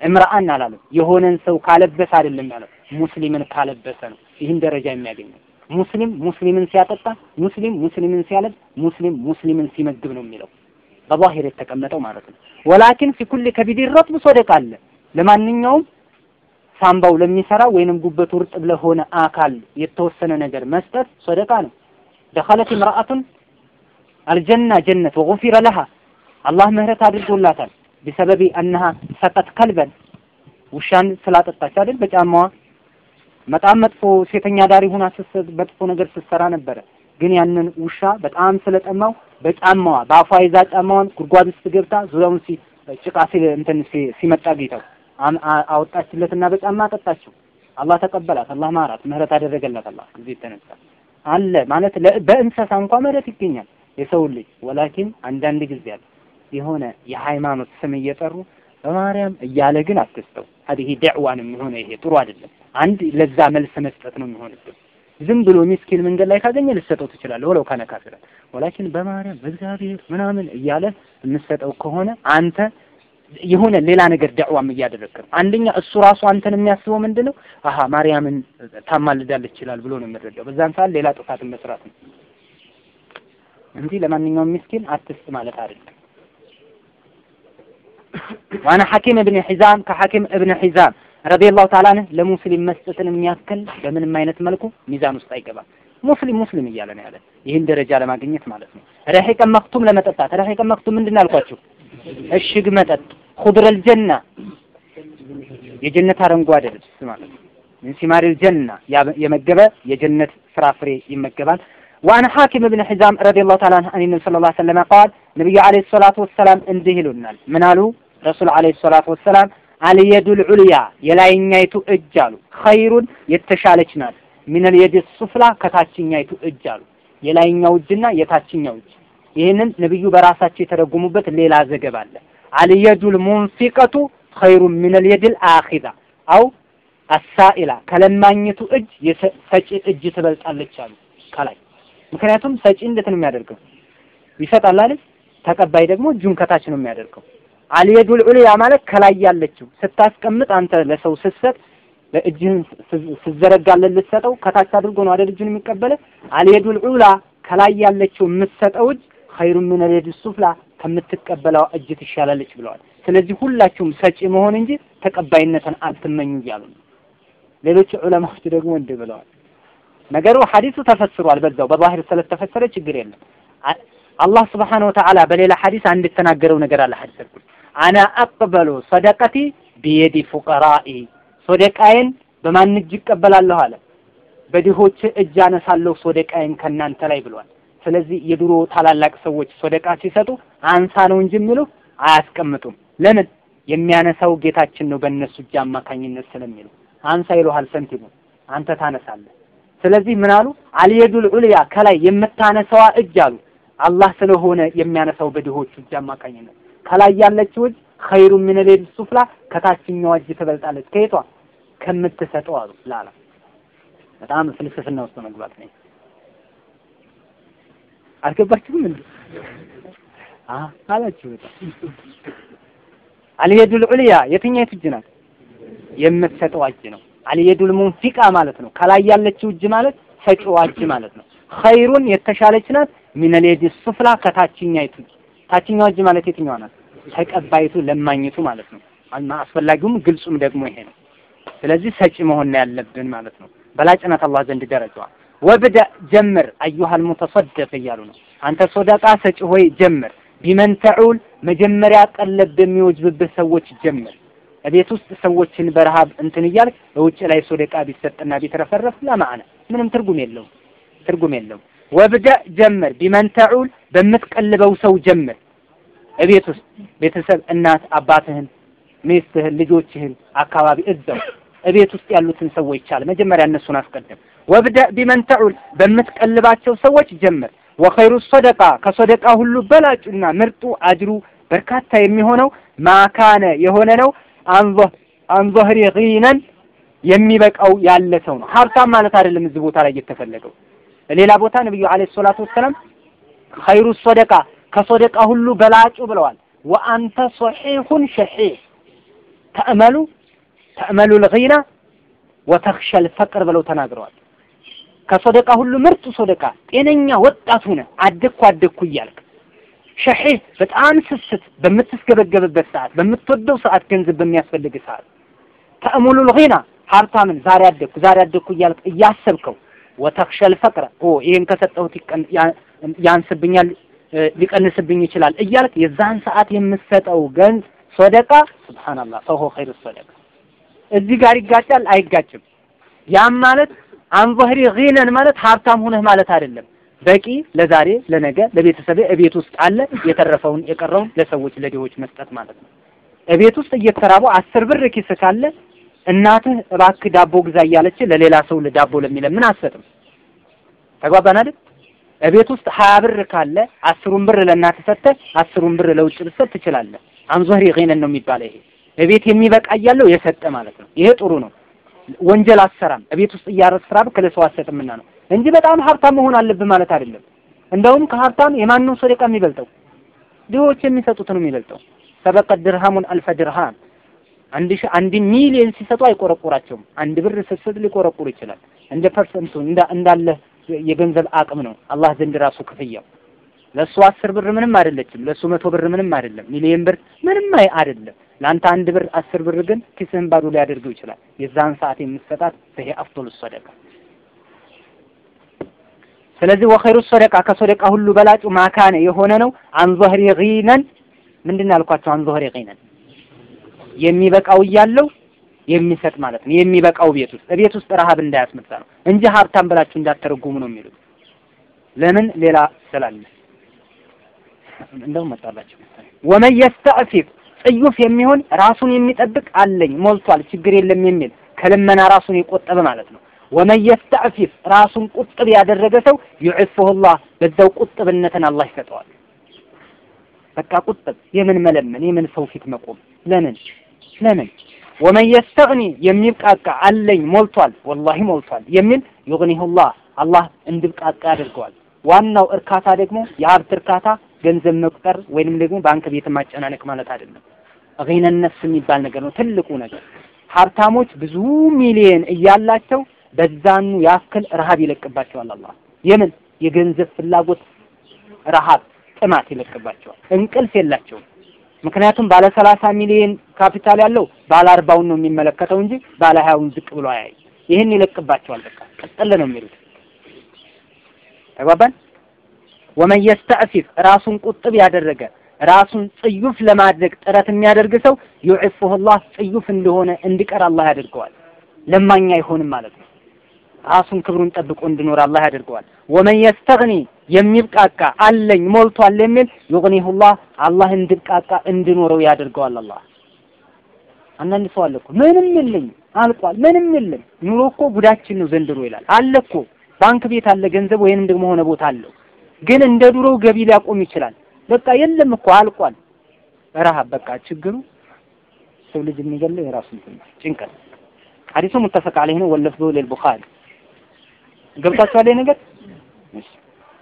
እምራአን አላለም። የሆነን ሰው ካለበሰ አይደለም ያለው፣ ሙስሊምን ካለበሰ ነው ይህን ደረጃ የሚያገኘው። ሙስሊም ሙስሊምን ሲያጠጣ፣ ሙስሊም ሙስሊምን ሲያለብ፣ ሙስሊም ሙስሊምን ሲመግብ ነው የሚለው በዛሂር የተቀመጠው ማለት ነው። ወላኪን ፊ ኩል ከቢድ ረጥብ ሶደቃ አለ። ለማንኛውም ሳምባው ለሚሰራ ወይንም ጉበቱ እርጥብ ለሆነ አካል የተወሰነ ነገር መስጠት ሶደቃ ነው። ደኸለት ምርአቱን አልጀና ጀነት ወጉፊረ ለሃ አላህ ምህረት አድርጎላታል። ቢሰበቢ አነሃ ሰቀት ከልበን ውሻን ስላጠጣች አይደል በጫማዋ በጣም መጥፎ ሴተኛ ዳሪ ሆና መጥፎ ነገር ስትሰራ ነበረ። ግን ያንን ውሻ በጣም ስለጠማው በጫማዋ በአፏ ይዛ ጫማዋን ጉድጓድ ውስጥ ገብታ ዙሪያውን ጭቃ ሲ እንትን ሲመጣ ጌታው አወጣችለትና በጫማ አጠጣችው። አላህ ተቀበላት፣ አላህ ማራት፣ ምህረት አደረገላት። አላህ እዚህ የተነሳ አለ ማለት በእንስሳ እንኳን ምህረት ይገኛል የሰው ልጅ ወላኪን አንዳንድ ጊዜ አለ የሆነ የሃይማኖት ስም እየጠሩ በማርያም እያለ ግን አትስተው ሀዲህ ደዕዋን የሚሆነ ይሄ ጥሩ አይደለም። አንድ ለዛ መልስ መስጠት ነው የሚሆንብን። ዝም ብሎ ሚስኪን መንገድ ላይ ካገኘ ልሰጠው ትችላለህ፣ ወለው ካነ ካፊራ ወላኪን በማርያም በእግዚአብሔር ምናምን እያለ የምትሰጠው ከሆነ አንተ የሆነ ሌላ ነገር ደዕዋም እያደረግክ አንደኛ እሱ ራሱ አንተን የሚያስበው ምንድን ነው? አሀ ማርያምን ታማልዳለች ይችላል ብሎ ነው የሚረዳው። በዛን ሰዓት ሌላ ጥፋትን መስራት ነው እንጂ ለማንኛውም ሚስኪን አትስጥ ማለት አይደለም። ዋና ሐኪም እብን ሒዛም ከሐኪም እብን ሒዛም ረዲየላሁ ተዓላ አንሁ ለሙስሊም መስጠትን የሚያክል በምንም አይነት መልኩ ሚዛን ውስጥ አይገባም። ሙስሊም ሙስሊም እያለ ነው ያለ ይህን ደረጃ ለማግኘት ማለት ነው። ረሒቀን መክቱም ለመጠጣት ረሒቀን መክቱም ምንድን ነው ያልኳችሁ? እሽግ መጠጥ ኹድረል ጀና የጀነት አረንጓዴ ልብስ ማለት ነው። ምን ሲማሪል ጀና የመገበ የጀነት ፍራፍሬ ይመገባል። وعن حاكم بن حزام رضي الله تعالى عنه أن النبي صلى الله عليه وسلم قال نبي عليه الصلاة والسلام እንዲህ ይሉናል ምን አሉ ረሱል عليه الصلاة والسلام اليد العليا የላይኛይቱ እጅ አሉ ኸይሩን የተሻለች ናት ሚን اليد السفلى ከታችኛይቱ እጅ አሉ የላይኛው እጅና የታችኛው እጅ ይህንን ነብዩ በራሳቸው የተረጎሙበት ሌላ ዘገባ አለ። አልየዱል ሙንፊቀቱ ኸይሩ ሚነል የድል አኺዛ አው አሳኢላ ከለማኝቱ እጅ ሰጪ እጅ ትበልጣለች አሉ ከላይ። ምክንያቱም ሰጪ እንዴት ነው የሚያደርገው? ይሰጣል አይደል? ተቀባይ ደግሞ እጁን ከታች ነው የሚያደርገው። አልየዱል ዑልያ ማለት ከላይ ያለችው ስታስቀምጥ፣ አንተ ለሰው ስትሰጥ እጅህን ስዘረጋለን ልትሰጠው ከታች አድርጎ ነው አይደል እጁን የሚቀበለ አልየዱል ዑላ ከላይ ያለችው የምትሰጠው እጅ ኸይሩን ሚን አልየድ ሱፍላ ከምትቀበለው እጅ ትሻላለች ብለዋል። ስለዚህ ሁላችሁም ሰጪ መሆን እንጂ ተቀባይነትን አትመኙ እያሉ ነው። ሌሎች ዑለማዎች ደግሞ እንዲህ ብለዋል። ነገሩ ሐዲሱ ተፈስሯል። በዛው በዛሂር ስለተፈሰረ ችግር የለም። አላህ سبحانه وتعالى በሌላ ሐዲስ አንድ የተናገረው ነገር አለ። ሐዲስ አልኩል أنا أقبل صدقتي بيد الفقراء ሶደቃዬን በማን እጅ ይቀበላለሁ አለ። በድሆች እጅ አነሳለሁ ሶደቃዬን ከእናንተ ላይ ብሏል። ስለዚህ የድሮ ታላላቅ ሰዎች ሶደቃ ሲሰጡ አንሳ ነው እንጂ የሚሉ አያስቀምጡም። ለምን? የሚያነሳው ጌታችን ነው በእነሱ እጅ አማካኝነት ስለሚሉ አንሳ ይሉሃል። ሰንቲሙ አንተ ታነሳለህ። ስለዚህ ምን አሉ? አልየዱል ዑልያ ከላይ የምታነሳዋ እጅ አሉ አላህ ስለሆነ የሚያነሳው በድሆቹ እጅ አማካኝነት ከላይ ያለችው እጅ ኸይሩ ምን ለል ሱፍላ ከታችኛዋ እጅ ትበልጣለች። ከየቷ ከምትሰጠው አሉ ላላ በጣም ፍልስፍና ውስጥ መግባት ነው። አልገባችሁም እንዴ? አላችሁ በጣም አልየዱል ዑልያ የትኛይቱ እጅ ናት? የምትሰጠው እጅ ነው። አልየዱል ሙንፊቃ ማለት ነው። ከላይ ያለችው እጅ ማለት ሰጪዋ እጅ ማለት ነው። ኸይሩን የተሻለች ናት። ሚነል የዲ ሱፍላ ከታችኛይቱ ታችኛው እጅ ማለት የትኛዋ ናት? ተቀባይቱ ለማኝቱ ማለት ነው። አስፈላጊውም ግልጹም ደግሞ ይሄ ነው። ስለዚህ ሰጪ መሆን ያለብን ማለት ነው። በላጭነት አላህ ዘንድ ደረጃዋ ወብዳ ጀምር አዩሃል ሙተሰደቅ እያሉ ነው። አንተ ሶደቃ ሰጪ ሆይ ጀምር ቢመን መጀመሪያ ቀለብ በሚወጅብብህ ሰዎች ጀምር። እቤት ውስጥ ሰዎችን በረሃብ እንትን እያልክ በውጭ ላይ ሶደቃ ቢሰጥና ቢትረፈረፍ ለማዕና ምንም ትርጉም የለውም፣ ትርጉም የለውም። ወብደእ ጀምር ቢመን በምትቀልበው ሰው ጀምር። እቤት ውስጥ ቤተሰብ እናት አባትህን፣ ሚስትህን፣ ልጆችህን አካባቢ እዛው እቤት ውስጥ ያሉትን ሰዎች ቻል። መጀመሪያ እነሱን አስቀድም። ወብደእ ቢመን ተዑል በምትቀልባቸው ሰዎች ጀምር። ወኸይሩ ሶደቃ ከሶደቃ ሁሉ በላጩና ምርጡ አጅሩ በርካታ የሚሆነው ማካነ የሆነ ነው። አንዞህሪ ጊነን የሚበቃው ያለ ሰው ነው። ሀብታም ማለት አይደለም እዚህ ቦታ ላይ የተፈለገው። ሌላ ቦታ ነብዩ አለይሂ ሰላቱ ወሰላም ኸይሩ ሶደቃ ከሶደቃ ሁሉ በላጩ ብለዋል። ወአንተ ሶሒሁን ሸሒህ ተእመሉ ተእመሉ ልጊና ወተኽሸል ፈቅር ብለው ተናግረዋል። ከሶደቃ ሁሉ ምርጡ ሶደቃ ጤነኛ ወጣት ሆነ አደግኩ አደግኩ እያልክ ሸሒህ በጣም ስስት በምትስገበገብበት ሰዓት በምትወደው ሰዓት ገንዘብ በሚያስፈልግ ሰዓት ተእሙሉ ልጊና ሀብታምን ዛሬ አደግኩ ዛሬ አደግኩ እያልክ እያሰብከው ወተኽሸል ፈቅረ ኦ ይሄን ከሰጠሁት ያንስብኛል ሊቀንስብኝ ይችላል እያልክ የዛን ሰዓት የምትሰጠው ገንዝ ሶደቃ ሱብሃንአላህ ፈሆ ኸይር ሶደቃ እዚህ ጋር ይጋጫል አይጋጭም። ያም ማለት አንظهሪ ጊነን ማለት ሀብታም ሆነህ ማለት አይደለም። በቂ ለዛሬ ለነገ ለቤተሰብ እቤት ውስጥ አለ። የተረፈውን የቀረውን ለሰዎች ለድሆች መስጠት ማለት ነው። እቤት ውስጥ እየተራቡ አስር ብር ኪስ ካለ እናትህ እባክህ ዳቦ ግዛ እያለች ለሌላ ሰው ለዳቦ ለሚለምን አትሰጥም። ተግባባን አይደል? እቤት ውስጥ ሀያ ብር ካለ አስሩን ብር ለእናትህ ሰጥተህ አስሩን ብር ለውጭ ልትሰጥ ትችላለህ። عن ظهر غنى ነው የሚባለው ይሄ እቤት የሚበቃ እያለው የሰጠ ማለት ነው። ይሄ ጥሩ ነው። ወንጀል አሰራም እቤት ውስጥ እያረስ ስራ አሰጥምና ነው እንጂ በጣም ሀብታም መሆን አለብህ ማለት አይደለም። እንደውም ከሀብታም የማንም ሰደቃ የሚበልጠው ድሆች የሚሰጡት ነው የሚበልጠው። سبق درهم ألف درهم አንድ ሺህ አንድ ሚሊዮን ሲሰጡ አይቆረቁራቸውም። አንድ ብር ስትሰጥ ሊቆረቁር ይችላል። እንደ percent ኡ እንዳለ የገንዘብ አቅም ነው አላህ ዘንድ ራሱ ክፍያው። ለሱ አስር ብር ምንም አይደለችም። ለሱ መቶ ብር ምንም አይደለም። ሚሊዮን ብር ምንም አይደለም። ለአንተ አንድ ብር አስር ብር ግን ኪስህን ባዶ ሊያደርገው ይችላል። የዛን ሰዓት የምትሰጣት ይሄ አፍዶል ሰደቃ። ስለዚህ ወኸይሩ ሰደቃ ከሰደቃ ሁሉ በላጩ ማካነ የሆነ ነው። አንዞህሪ ጊነን ምንድን ያልኳቸው? አንዞህሪ ጊነን የሚበቃው እያለው የሚሰጥ ማለት ነው። የሚበቃው ቤት ውስጥ ቤት ውስጥ ረሀብ እንዳያስመጣ ነው እንጂ ሀብታም ብላችሁ እንዳትተረጉሙ ነው የሚሉት። ለምን ሌላ ስላለ እንደውም መጣላችሁ ومن يستعفف ጽዩፍ የሚሆን ራሱን የሚጠብቅ አለኝ ሞልቷል፣ ችግር የለም የሚል ከልመና ራሱን የቆጠበ ማለት ነው። ومن يستعفف ራሱን ቁጥብ ያደረገ ሰው يعفه الله በዛው ቁጥብነትን አላህ ይሰጠዋል። በቃ ቁጥብ፣ የምን መለመን፣ የምን ሰው ፊት መቆም፣ ለምን ለምን። ومن يستغن የሚብቃቃ አለኝ ሞልቷል፣ والله ሞልቷል የሚል يغنه الله አላህ እንድብቃቃ ያደርገዋል። ዋናው እርካታ ደግሞ የሀብት እርካታ ገንዘብ መቁጠር ወይንም ደግሞ ባንክ ቤት ማጨናነቅ ማለት አይደለም። غنى النفس የሚባል ነገር ነው ትልቁ ነገር። ሀብታሞች ብዙ ሚሊየን እያላቸው በዛኑ ያክል ረሃብ ይለቅባቸዋል አላህ። የምን የገንዘብ ፍላጎት ረሃብ፣ ጥማት ይለቅባቸዋል። እንቅልፍ የላቸውም። ምክንያቱም ባለ ሰላሳ ሚሊዮን ካፒታል ያለው ባለ አርባውን ነው የሚመለከተው እንጂ ባለ ሀያውን ዝቅ ብሎ አያይ። ይህን ይለቅባቸዋል። በቃ ቅጥል ነው የሚሉት። ተግባባን? ወመን የስተዕፊፍ ራሱን ቁጥብ ያደረገ ራሱን ጽዩፍ ለማድረግ ጥረት የሚያደርግ ሰው ዩዕፉሁላህ ጽዩፍ እንደሆነ እንዲቀር አላህ ያደርገዋል። ለማኛ አይሆንም ማለት ነው። ራሱን ክብሩን ጠብቆ እንዲኖር አላህ ያደርገዋል። ወመን የስተግኒ የሚብቃቃ አለኝ ሞልቷል የሚል ዩግኒሁላህ አላህ እንዲብቃቃ እንዲኖረው ያደርገዋል። አላህ አንዳንድ ሰው አለ እኮ ምንም የለኝ አልቋል፣ ምንም የለም ኑሮ እኮ ጉዳችን ነው ዘንድሮ ይላል። አለ እኮ ባንክ ቤት አለ ገንዘብ ወይንም ደግሞ ሆነ ቦታ አለው ግን እንደ ድሮው ገቢ ሊያቆም ይችላል። በቃ የለም እኮ አልቋል። ረሃብ በቃ ችግሩ ሰው ልጅ የሚገለው የራሱ ጭንቀት። ሐዲሱ ሙተፈቅ ዐለይሂ ነው። ወለፍዙ ለልቡኻሪ ገብታችኋል ነገር።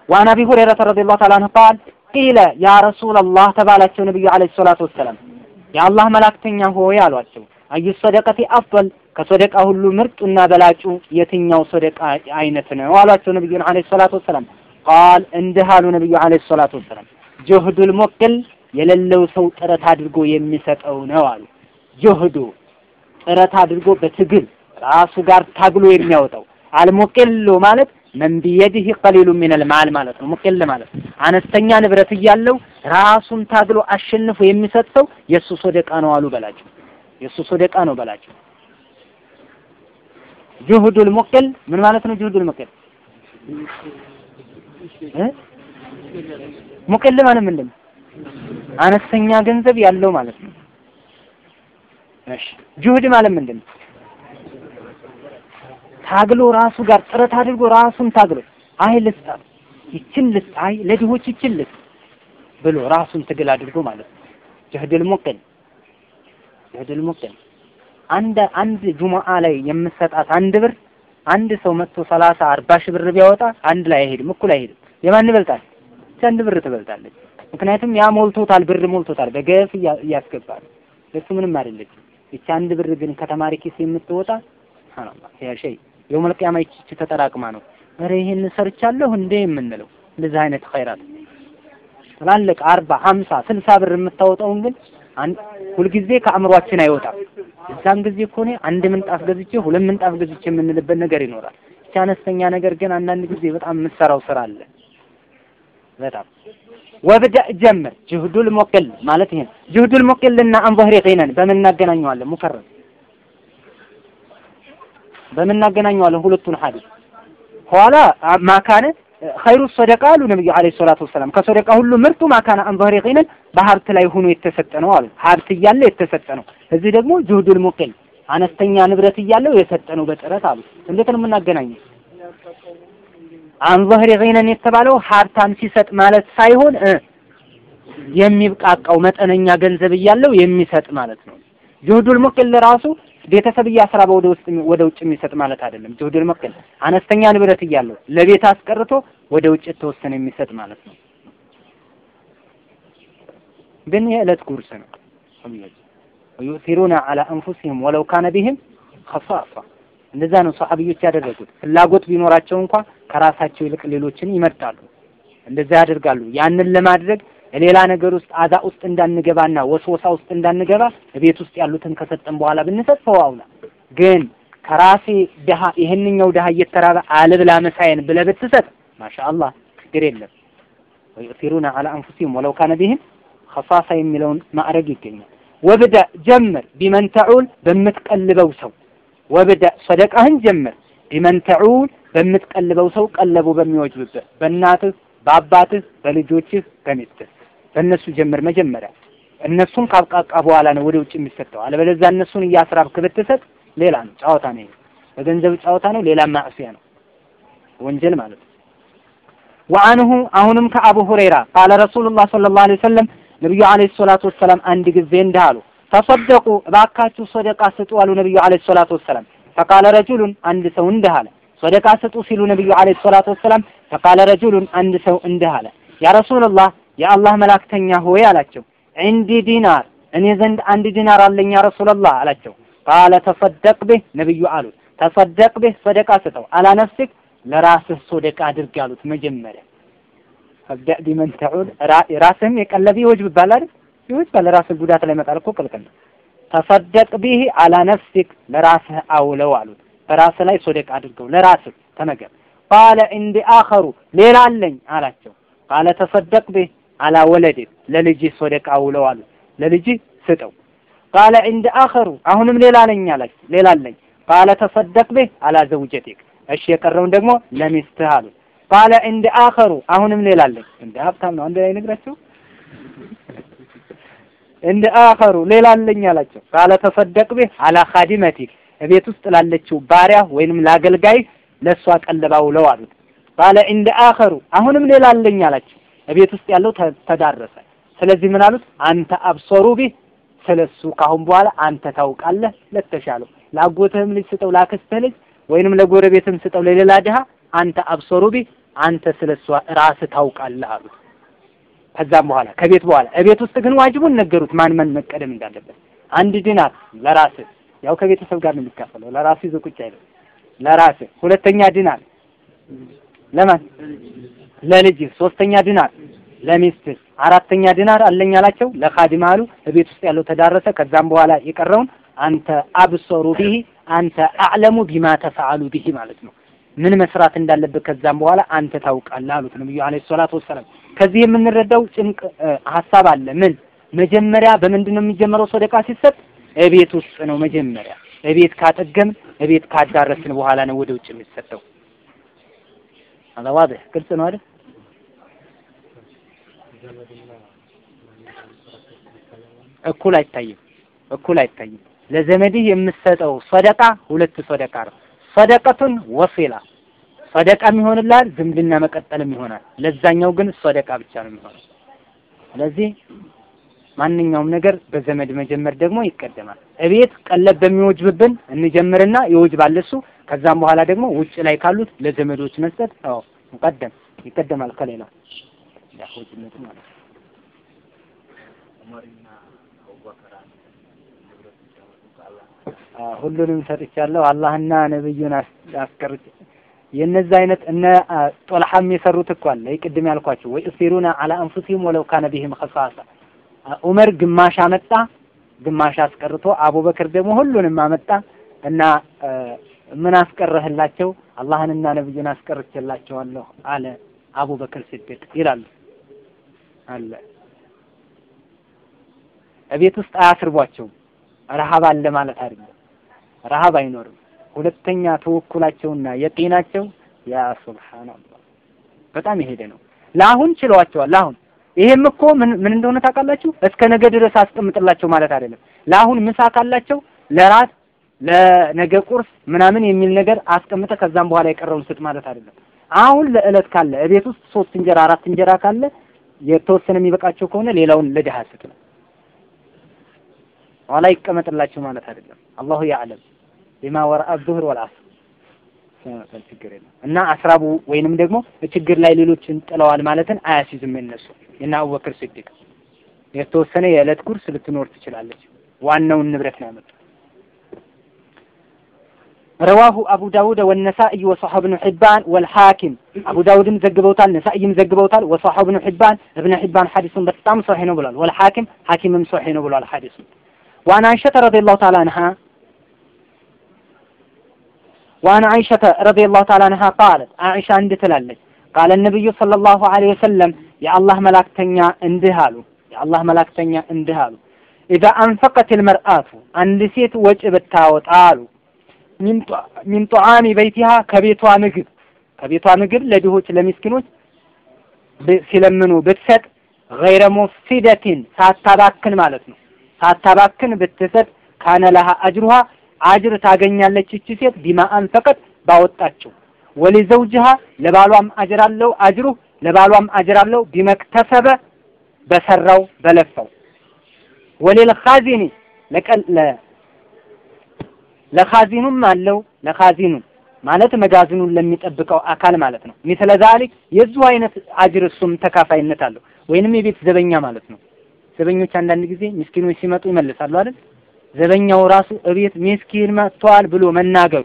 ወአን አቢ ሁረይረተ ረዲየላሁ ተዓላ ዐንሁ ቃል ቂለ ያ ረሱለላህ ተባላቸው ነብዩ ዐለይሂ ሰላቱ ወሰላም የአላህ መላእክተኛ ሆይ አሏቸው አዩ ሰደቀቲ አፍል ከሰደቃ ሁሉ ምርጡና በላጩ የትኛው ሰደቃ አይነት ነው አሏቸው ነብዩን ዐለይሂ ሰላቱ ወሰላም ቃል እንዲህ አሉ ነብዩ ዐለይሂ ሰላቱ ወሰላም ጁህዱል ሙቅል የሌለው ሰው ጥረት አድርጎ የሚሰጠው ነው አሉ። ጁህዱ ጥረት አድርጎ በትግል ራሱ ጋር ታግሎ የሚያወጣው አልሙቅሉ ማለት መን ቢየዲህ ቀሊሉ ሚነል ማል ማለት ነው። ሙቅል ማለት አነስተኛ ንብረት እያለው ራሱን ታግሎ አሸንፎ የሚሰጥ ሰው የእሱ ሶደቃ ነው አሉ በላቸው። የእሱ ሶደቃ ነው በላቸው። ጁሁዱል ሙቅል ምን ማለት ነው? ጁሁዱል ሙቅል ሙቅል ማለት ምንድን ነው? አነስተኛ ገንዘብ ያለው ማለት ነው። እሺ ጁሁድ ማለት ምንድን ነው? ታግሎ ራሱ ጋር ጥረት አድርጎ ራሱን ታግሎ አይ ልስጣ ይችን ልስጥ አይ ለድሆች ይችን ልስጥ ብሎ ራሱን ትግል አድርጎ ማለት ነው። ጀህድል ሙቅል ጀህድል ሙቅል አንድ አንድ ጁሙአ ላይ የምሰጣት አንድ ብር አንድ ሰው መጥቶ ሰላሳ አርባ ሺህ ብር ቢያወጣ አንድ ላይ አይሄድም፣ እኩል አይሄድም። የማን ይበልጣል? አንድ ብር ትበልጣለች። ምክንያቱም ያ ሞልቶታል፣ ብር ሞልቶታል፣ በገፍ እያስገባል። እሱ ምንም አይደለች። ይቺ አንድ ብር ግን ከተማሪ ኪስ የምትወጣ سبحان الله يا شيخ يوم القيامة ይቺ ተጠራቅማ ነው ኧረ ይሄን ሰርቻለሁ እንዴ የምንለው። እንደዚህ አይነት ኸይራት ትላልቅ አርባ ሀምሳ ስልሳ ብር የምታወጣውን ግን ሁልጊዜ ከአእምሯችን አይወጣም። እዛም ጊዜ እኮ እኔ አንድ ምንጣፍ ገዝቼ ሁለት ምንጣፍ ገዝቼ የምንልበት ነገር ይኖራል። ብቻ አነስተኛ ነገር ግን አንዳንድ ጊዜ በጣም የምትሰራው ስራ አለ። በጣም ወብዳእ ጀምር ጅሁዱል ሙቅል ማለት ይሄ ጅሁዱል ሙቅልና አንዘህሪ ቂነን በምን እናገናኘዋለን? ሙከረም በምን እናገናኘዋለን? ሁለቱን ሐዲስ ኋላ ማካነ ኸይሩ ሰደቃ አሉ ነብዩ አለይሂ ሰላቱ ወሰላም። ከሰደቃ ሁሉ ምርጡ ማካነ አንዘህሪ ቂነን በሀብት ላይ ሆኖ የተሰጠ ነው አሉ። ሀብት እያለ የተሰጠ ነው። እዚህ ደግሞ ጅሁዱል ሙቅል አነስተኛ ንብረት እያለው የሰጠ ነው በጥረት አሉ። እንዴት ነው የምናገናኘው? አንዘህሪ ጊነን የተባለው ሀብታም ሲሰጥ ማለት ሳይሆን የሚብቃቃው መጠነኛ ገንዘብ እያለው የሚሰጥ ማለት ነው። ጁህዱል ሙቅል ራሱ ቤተሰብ እያስራበ ወደ ውስጥ ወደ ውጭ የሚሰጥ ማለት አይደለም። ጁህዱል ሙቅል አነስተኛ ንብረት እያለው ለቤት አስቀርቶ ወደ ውጭ የተወሰነ የሚሰጥ ማለት ነው። ግን የዕለት ጉርስ ነው። ወዩሲሩና ዐላ አንፉሲሂም ወለው ካነ ቢሂም ኸሳሳ እንደዛ ነው ሰሐቢዎች ያደረጉት። ፍላጎት ቢኖራቸው እንኳ ከራሳቸው ይልቅ ሌሎችን ይመርጣሉ። እንደዛ ያደርጋሉ። ያንን ለማድረግ ሌላ ነገር ውስጥ አዛ ውስጥ እንዳንገባና ወስወሳ ውስጥ እንዳንገባ ቤት ውስጥ ያሉትን ከሰጠን በኋላ ብንሰጥ ፈዋውላ ግን ከራሴ ድሃ ይሄንኛው ድሃ እየተራበ አልብላ መሳየን ብለህ ብትሰጥ ማሻአላህ ችግር የለም። ወዩሲሩነ ዐላ አንፉሲሂም ወለው ካነ ቢሂም ኸሳሳ የሚለውን ማዕረግ ይገኛል። ወብዳ ጀምር ቢመን በምትቀልበው ሰው ወብዳ ሰደቃህን ጀምር ቢመን በምትቀልበው ሰው ቀለቡ በሚወጅብበት በእናትህ፣ በአባትህ፣ በልጆችህ፣ በሚስትህ በእነሱ ጀምር መጀመሪያ። እነሱን ካብቃቃ በኋላ ነው ወደ ውጭ የሚሰጠው። አለበለዚያ እነሱን እያስራብክ ብትሰጥ ሌላ ነው፣ ጨዋታ ነው። በገንዘብ ጨዋታ ነው፣ ሌላ ማዕሲያ ነው፣ ወንጀል ማለት ነው። ወአንሁ አሁንም ከአቡ ሁረይራ ቃለ ረሱሉላህ ሰለላሁ ዐለይሂ ወሰለም ነብዩ ዐለይሂ ሰላቱ ወሰላም አንድ ጊዜ እንዲህ አሉ፣ ተሰደቁ እባካችሁ ሰደቃ ስጡ አሉ ነብዩ ዐለይሂ ሰላቱ ወሰላም። ፈቃለ ረጁሉን አንድ ሰው እንዲህ አለ፣ ሰደቃ ስጡ ሲሉ ነብዩ ዐለይሂ ሰላቱ ወሰላም ፈቃለ ረጁሉን አንድ ሰው እንዲህ አለ፣ ያ ረሱላህ የአላህ መላክተኛ ሆይ አላቸው፣ ዒንዲ ዲናር እኔ ዘንድ አንድ ዲናር አለኝ ያ ረሱላህ አላቸው። ቃለ ተሰደቅ ቢህ ነብዩ አሉት፣ ተሰደቅ ቢህ ሰደቃ ስጠው፣ አላ ነፍሲክ ለራስህ ሰደቃ አድርግ አሉት መጀመሪያ ፈብዳ ቢመን ተዑል ራስህም የቀለብ ይወጅብሃል አይደል? ይወጅብሃል። ራስህ ጉዳት ላይ መጣል እኮ ክልክል ነው። ተሰደቅ ቢህ አላ ነፍሲክ ለራስህ አውለው አሉት። በራስህ ላይ ሶደቅ አድርገው ለራስህ ተመገብ። ቃለ እንዲ አኸሩ ሌላ አለኝ አላቸው። ቃለ ተሰደቅ ቢህ አላ ወለድህ ለልጅህ ሶደቅ አውለው አሉት። ለልጅህ ስጠው። ቃለ እንዲ አኸሩ አሁንም ሌላ አለኝ አላቸው። ሌላ አለኝ። ቃለ ተሰደቅ ቢህ አላ ዘውጀቲክ እሺ የቀረውን ደግሞ ለሚስትህ አሉት። ቃለ እንደ አኸሩ አሁንም ሌላ አለኝ። እንደ ሀብታም ነው አንድ ላይ ነግራቸው እንደ አኸሩ ሌላ አለኝ አላቸው። ቃለ ተሰደቅ ቢህ አላ ኻዲመቲክ ቤት ውስጥ ላለችው ባሪያ ወይንም ለአገልጋይ ለእሷ ቀለባ ውለው አሉት። ቃለ እንደ አኸሩ አሁንም ሌላ አለኝ አላቸው። ቤት ውስጥ ያለው ተዳረሰ። ስለዚህ ምን አሉት? አንተ አብሶሩ ቢህ ስለሱ ካሁን በኋላ አንተ ታውቃለህ። ለተሻለው ለአጎትህም ልጅ ስጠው፣ ላክስትህ ልጅ ወይንም ለጎረቤትም ስጠው፣ ለሌላ ድሃ አንተ አብሶሩ ቢህ አንተ ስለሷ ራስህ ታውቃለህ አሉት። ከዛም በኋላ ከቤት በኋላ እቤት ውስጥ ግን ዋጅቡን ነገሩት፣ ማን ማን መቀደም እንዳለበት። አንድ ዲናር ለራስህ ያው ከቤተሰብ ጋር ነው የሚካፈለው። ለራስህ ይዘህ ቁጭ አይደል፣ ለራስህ። ሁለተኛ ዲናር ለማን ለልጅህ። ሶስተኛ ዲናር ለሚስትህ። አራተኛ ዲናር አለኝ አላቸው ለኻዲም አሉ። እቤት ውስጥ ያለው ተዳረሰ። ከዛም በኋላ የቀረውን አንተ አብሰሩ ቢሂ አንተ አዕለሙ ቢማ ተፈዓሉ ቢሂ ማለት ነው። ምን መስራት እንዳለብህ ከዛም በኋላ አንተ ታውቃለህ አሉት ነብዩ አለይሂ ሰላቱ ወሰላም። ከዚህ የምንረዳው ጭንቅ ሀሳብ አለ። ምን መጀመሪያ በምንድን ነው የሚጀመረው? ሰደቃ ሲሰጥ እቤት ውስጥ ነው መጀመሪያ። እቤት ካጠገም እቤት ካዳረስን በኋላ ነው ወደ ውጭ የሚሰጠው። አላ ዋضح ግልጽ ነው አይደል? እኩል አይታይም፣ እኩል አይታይም። ለዘመድህ የምትሰጠው ሰደቃ ሁለት ሰደቃ ነው። ሰደቀቱን ወሲላ ሰደቃም ይሆንልሃል፣ ዝምድና መቀጠልም ይሆናል። ለዛኛው ግን ሰደቃ ብቻ ነው የሚሆነው። ስለዚህ ማንኛውም ነገር በዘመድ መጀመር ደግሞ ይቀደማል። እቤት ቀለብ በሚወጅብብን እንጀምርና ይወጅባል እሱ። ከዛም በኋላ ደግሞ ውጭ ላይ ካሉት ለዘመዶች መስጠት አዎ ይቀደም ይቀደማል ከሌላው ያሁጅነት ማለት ነው። ሁሉንም ሰጥቻለሁ። አላህና ነብዩን አስቀርጭ የነዚህ አይነት እነ ጦልሐም የሰሩት እኮ አለ ቅድም ያልኳቸው ወይ እሲሩና አላ አንፉሲሂም ወለው ካነ ቢሂም ኸሳሳ ዑመር ግማሽ አመጣ፣ ግማሽ አስቀርቶ አቡበክር ደግሞ ሁሉንም አመጣ እና ምን አስቀረህላቸው? አላህንና ነብዩን አስቀርቼላቸዋለሁ አለ አቡበክር ሲድቅ ይላሉ አለ። እቤት ውስጥ አያስርቧቸውም። ረሃብ አለ ማለት አይደለም። ረሃብ አይኖርም። ሁለተኛ ተወኩላቸውና የጤናቸው ያ ሱብሃንአላህ በጣም የሄደ ነው። ለአሁን ችለዋቸዋል። ለአሁን ይሄም እኮ ምን ምን እንደሆነ ታውቃላችሁ? እስከ ነገ ድረስ አስቀምጥላቸው ማለት አይደለም። ለአሁን ምሳ ካላቸው ለራት ለነገ ቁርስ ምናምን የሚል ነገር አስቀምጠ ከዛም በኋላ የቀረውን ስጥ ማለት አይደለም። አሁን ለእለት ካለ እቤት ውስጥ ሶስት እንጀራ አራት እንጀራ ካለ የተወሰነ የሚበቃቸው ከሆነ ሌላውን ለድሃ ስጥ ነው። ኋላ ይቀመጥላቸው ማለት አይደለም። አላሁ ያዕለም ቢማ ወረአ ዙህር ወልአስር ችግር የለም። እና አስራቡ ወይንም ደግሞ ችግር ላይ ሌሎችን ጥለዋል ማለትን አያሲዝም የነሱ። የና አቡበክር ስዲቅ የተወሰነ የዕለት ጉርስ ልትኖር ትችላለች። ዋናውን ንብረት ነው ያመጡ ረዋሁ አቡ ዳውድ ወነሳኢ ወሰሐብ ብኑ ሒባን ወልሐኪም። አቡ ዳውድም ዘግበውታል ነሳኢም ዘግበውታል። ወሰሐብ ብኑ ሒባን እብነ ሒባን ሐዲሱን በጣም ሶሒህ ነው ብሏል። ወልሐኪም ሐኪምም ሶሒህ ነው ብሏል ሐዲሱን። ወአን አይሸተ ረዲየላሁ ተዓላ አንሃ وعن عائشة رضي الله تعالى عنها قالت عائشة عند تلالج قال النبي صلى الله عليه وسلم يا الله ملاك تنيا اندهالو يا الله ملاك تنيا اندهالو إذا أنفقت المرأة عند سيت وجه بتاوت قالوا من طعام بيتها ከቤቷ ምግብ ከቤቷ ምግብ ለድሆች ለሚስኪኖች ሲለምኑ ብትሰጥ ገይረ ሙፍሲደቲን ሳታባክን ማለት ነው ሳታባክን ብትሰጥ ካነ ለሃ አጅሩሃ አጅር ታገኛለች እቺ ሴት ቢማ አንፈቀት ባወጣችው ወሊዘውጅሃ ለባሏም አጅር አለው አጅሩ ለባሏም አጅር አለው ቢመክተሰበ በሰራው በለፋው ወሊል ኻዚኒ ለኻዚኑም አለው ለኻዚኑ ማለት መጋዘኑን ለሚጠብቀው አካል ማለት ነው። ሚስለ ዛሊክ የዙ አይነት አጅር እሱም ተካፋይነት አለው። ወይንም የቤት ዘበኛ ማለት ነው። ዘበኞች አንዳንድ ጊዜ ምስኪኖች ሲመጡ ይመልሳሉ አይደል? ዘበኛው ራሱ እቤት ምስኪን መጥቷል ብሎ መናገሩ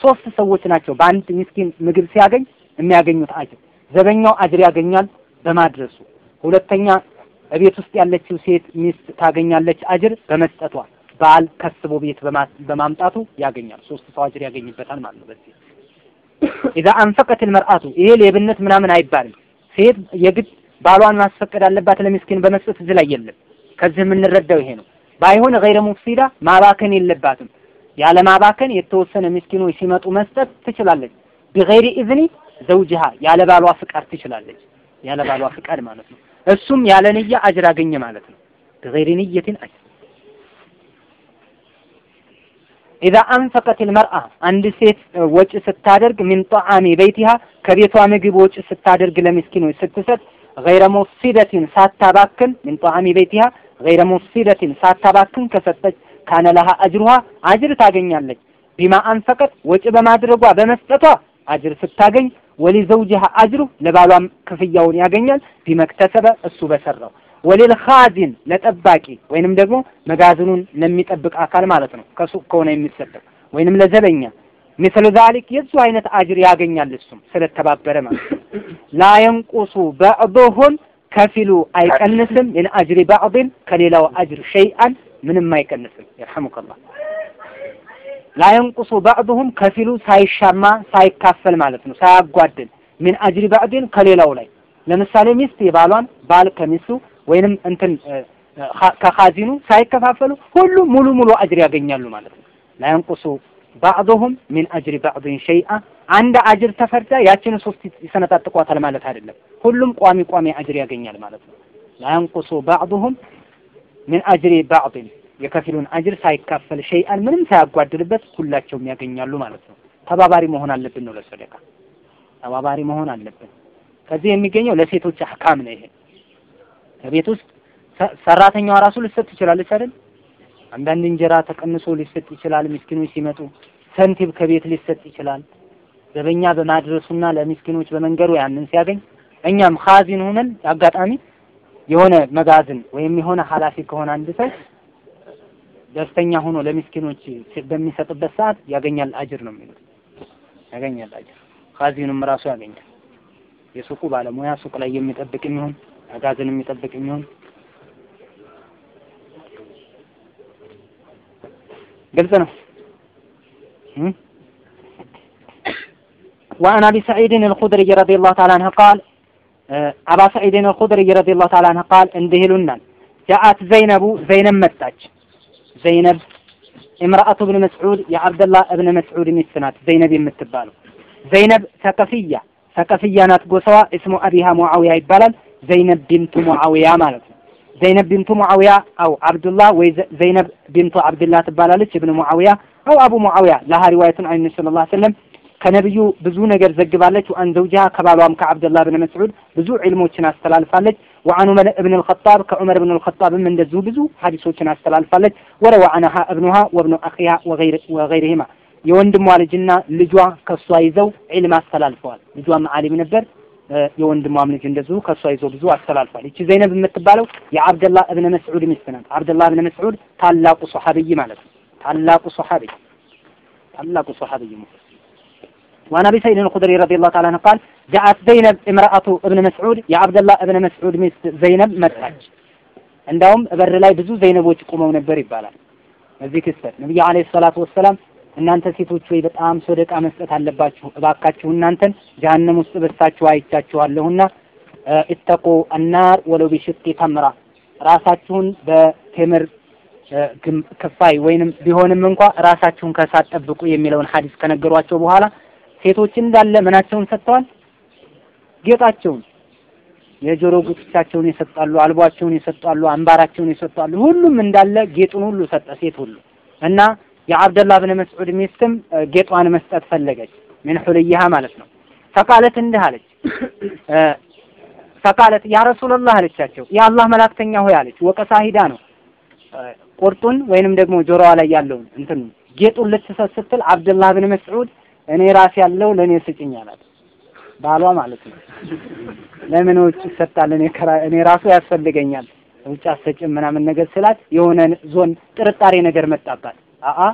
ሶስት ሰዎች ናቸው በአንድ ምስኪን ምግብ ሲያገኝ የሚያገኙት አጅር። ዘበኛው አጅር ያገኛል በማድረሱ። ሁለተኛ እቤት ውስጥ ያለችው ሴት ሚስት ታገኛለች አጅር በመስጠቷ። ባል ከስቦ ቤት በማምጣቱ ያገኛል። ሶስት ሰው አጅር ያገኝበታል ማለት ነው። በዚህ ኢዛ አንፈቀት ልመርአቱ ይሄ ሌብነት ምናምን አይባልም። ሴት የግድ ባሏን ማስፈቀድ አለባት ለሚስኪን በመስጠት እዚህ ላይ የለም። ከዚህ የምንረዳው ይሄ ነው። ባይሆን غير مفسدة ማባከን የለባትም። ያለ ማባከን የተወሰነ ምስኪኖች ሲመጡ መስጠት ትችላለች። بغير إذن زوجها ያለ ባሏ ፍቃድ ትችላለች። ያለ ባሏ ፍቃድ ማለት ነው። እሱም ያለ نية أجر አገኘ ማለት ነው። بغير نية أجر إذا أنفقت المرأة አንድ ሴት ወጪ ስታደርግ ሚን ጣዓሚ በይቲሃ ከቤቷ ምግብ ወጪ ስታደርግ ለምስኪኖች ስትሰጥ ገይረ ሙፍሲደትን ሳታባክን ሚን ጣዓሚ በይቲሃ ገይረ ሙፍሲደትን ሳታባክን ከሰጠች ካነ ለሃ አጅሩሃ አጅር ታገኛለች። ቢማ አንፈቀት ወጪ በማድረጓ በመስጠቷ አጅር ስታገኝ ወሊ ዘውጅሃ አጅሩ ለባሏም ክፍያውን ያገኛል። ቢመክተሰበ እሱ በሰራው ወሊል ኻዚን ለጠባቂ ወይንም ደግሞ መጋዘኑን ለሚጠብቅ አካል ማለት ነው። ከሱቅ ከሆነ የሚሰጠው ወይንም ለዘበኛ ምስሉ ዛሊክ የሱ አይነት አጅር ያገኛል። እሱም ስለተባበረ ማለት ነው። ላ የንቁሱ በዕዱሁም ከፊሉ አይቀንስም። ምን አጅሪ ባዕድን ከሌላው አጅር ሸይአን ምንም አይቀንስም። የርሐሙከላህ ላየንቁሱ ባዕዱሁም ከፊሉ ሳይሻማ ሳይካፈል ማለት ነው ሳያጓድል ሚን አጅሪ ባዕድን ከሌላው ላይ ለምሳሌ ሚስት የባሏን ባል ከሚስቱ ወይንም እንትን ከኻዚኑ ሳይከፋፈሉ ሁሉም ሙሉ ሙሉ አጅር ያገኛሉ ማለት ነው። ላየንቁሱ ባዕዱሁም ሚን አጅሪ ባዕድን ሸይአ አንድ አጅር ተፈርዳ ያችን ሶስት ይሰነጣጥቋታል ማለት አይደለም። ሁሉም ቋሚ ቋሚ አጅር ያገኛል ማለት ነው። ላየንቁሱ ባዕዱሁም ሚን አጅሪ ባዕድን የከፊሉን አጅር ሳይካፈል ሸይአን ምንም ሳያጓድልበት ሁላቸውም ያገኛሉ ማለት ነው። ተባባሪ መሆን አለብን ነው ለሰደቃ ተባባሪ መሆን አለብን። ከዚህ የሚገኘው ለሴቶች አህካም ነው። ይሄ ከቤት ውስጥ ሰራተኛዋ ራሱ ልትሰጥ ትችላለች አይደል? አንዳንድ እንጀራ ተቀንሶ ሊሰጥ ይችላል። ምስኪኖች ሲመጡ ሰንቲም ከቤት ሊሰጥ ይችላል። ዘበኛ በማድረሱና ለምስኪኖች በመንገሩ ያንን ሲያገኝ እኛም ኻዚን ሆነን አጋጣሚ የሆነ መጋዘን ወይም የሆነ ኃላፊ ከሆነ አንድ ሰው ደስተኛ ሆኖ ለምስኪኖች በሚሰጥበት ሰዓት ያገኛል አጅር ነው የሚሉት። ያገኛል አጅር ኻዚኑም ራሱ ያገኛል። የሱቁ ባለሙያ ሱቅ ላይ የሚጠብቅ የሚሆን መጋዘን የሚጠብቅ የሚሆን ግልጽ ነው። وعن ابي سعيد الخدري رضي الله تعالى عنه قال ابا سعيد الخدري رضي الله تعالى عنه قال እንዲህ ይሉናል جاءت زينب زينب መጣች ዘይነብ امرأة ابن مسعود የአብደላህ እብነ መስዑድ ሚስት ናት ዘይነብ የምትባለው ዘይነብ ሰቀፍያ ሰቀፍያ ናት ጎሳዋ እስሙ አቢሃ ሙዓዊያ ይባላል ዘይነብ ቢንቱ ሙዓዊያ ማለት ነው ዘይነብ ቢንቱ ሙዓዊያ አው አብዱላህ ወይ ዘይነብ ቢንቱ አብድላህ ትባላለች እብን ሙዓዊያ አው አቡ ሙዓዊያ ለሃ ሪዋየቱን አን ነቢ ሰለላሁ ዐለይሂ ወሰለም ከነብዩ ብዙ ነገር ዘግባለች። ወአን ዘውጃሃ ከባሏም ከአብደላህ ብን መስዑድ ብዙ ዒልሞችን አስተላልፋለች። ወአን ዑመር እብን አልኸጣብ ከዑመር እብን አልኸጣብም እንደዚሁ ብዙ ሐዲሶችን አስተላልፋለች። ወረዋ ዐንሃ እብኑሃ ወብኑ አኺሃ ወገይሪሂማ የወንድሟ ልጅና ልጇ ከሷ ይዘው ዒልም አስተላልፈዋል። ልጇም ዓሊም ነበር። የወንድሟም ልጅ እንደዚሁ ከሷ ይዘው ብዙ አስተላልፏል። ይቺ ዘይነብ የምትባለው የአብደላህ እብነ መስዑድ ሚስት ናት። አብደላህ እብነ መስዑድ ታላቁ ሶሐብይ ማለት ነው። ታላቁ ሶሐብይ ታላቁ ሶሐብይ وعن ابي سعيد الخدري رضي الله تعالى عنه قال جاءت زينب امرأة ابن مسعود يا عبد الله ابن مسعود ሚስት ዘይነብ መጣች እንዳውም በር ላይ ብዙ ዘይነቦች ቆመው ነበር ይባላል እዚህ ክስተት ነብዩ አለይሂ ሰላቱ ወሰላም እናንተ ሴቶች ወይ በጣም ሰደቃ መስጠት አለባችሁ እባካችሁ እናንተን ጀሀነም ውስጥ በሳችሁ አይቻችኋለሁና እተቁ አናር ወለው ቢሽቂ ተምራ ራሳችሁን በቴምር ክፋይ ወይንም ቢሆንም እንኳ ራሳችሁን ከሳት ጠብቁ የሚለውን ሐዲስ ከነገሯቸው በኋላ ሴቶች እንዳለ ምናቸውን ሰጥተዋል? ጌጣቸውን፣ የጆሮ ጉትቻቸውን ይሰጣሉ፣ አልቧቸውን ይሰጣሉ፣ አንባራቸውን ይሰጣሉ። ሁሉም እንዳለ ጌጡን ሁሉ ሰጠ ሴት ሁሉ እና የአብደላህ ብን መስዑድ ሚስትም ጌጧን መስጠት ፈለገች። ምን ሁልይሃ ማለት ነው። ፈቃለት እንዲህ አለች ፈቃለት ያ ረሱላህ አለቻቸው። የአላህ መላክተኛ ሆይ አለች። ወቀሳ ሂዳ ነው ቁርጡን ወይንም ደግሞ ጆሮዋ ላይ ያለውን እንትን ጌጡን ልትሰጥ ስትል አብደላህ ብን መስዑድ እኔ ራሴ ያለው ለእኔ ስጭኝ አላት። ባሏ ማለት ነው። ለምን ውጭ ይሰጣል? እኔ እኔ ራሱ ያስፈልገኛል ውጭ አሰጭም ምናምን ነገር ስላት የሆነ ዞን ጥርጣሬ ነገር መጣባት። አአ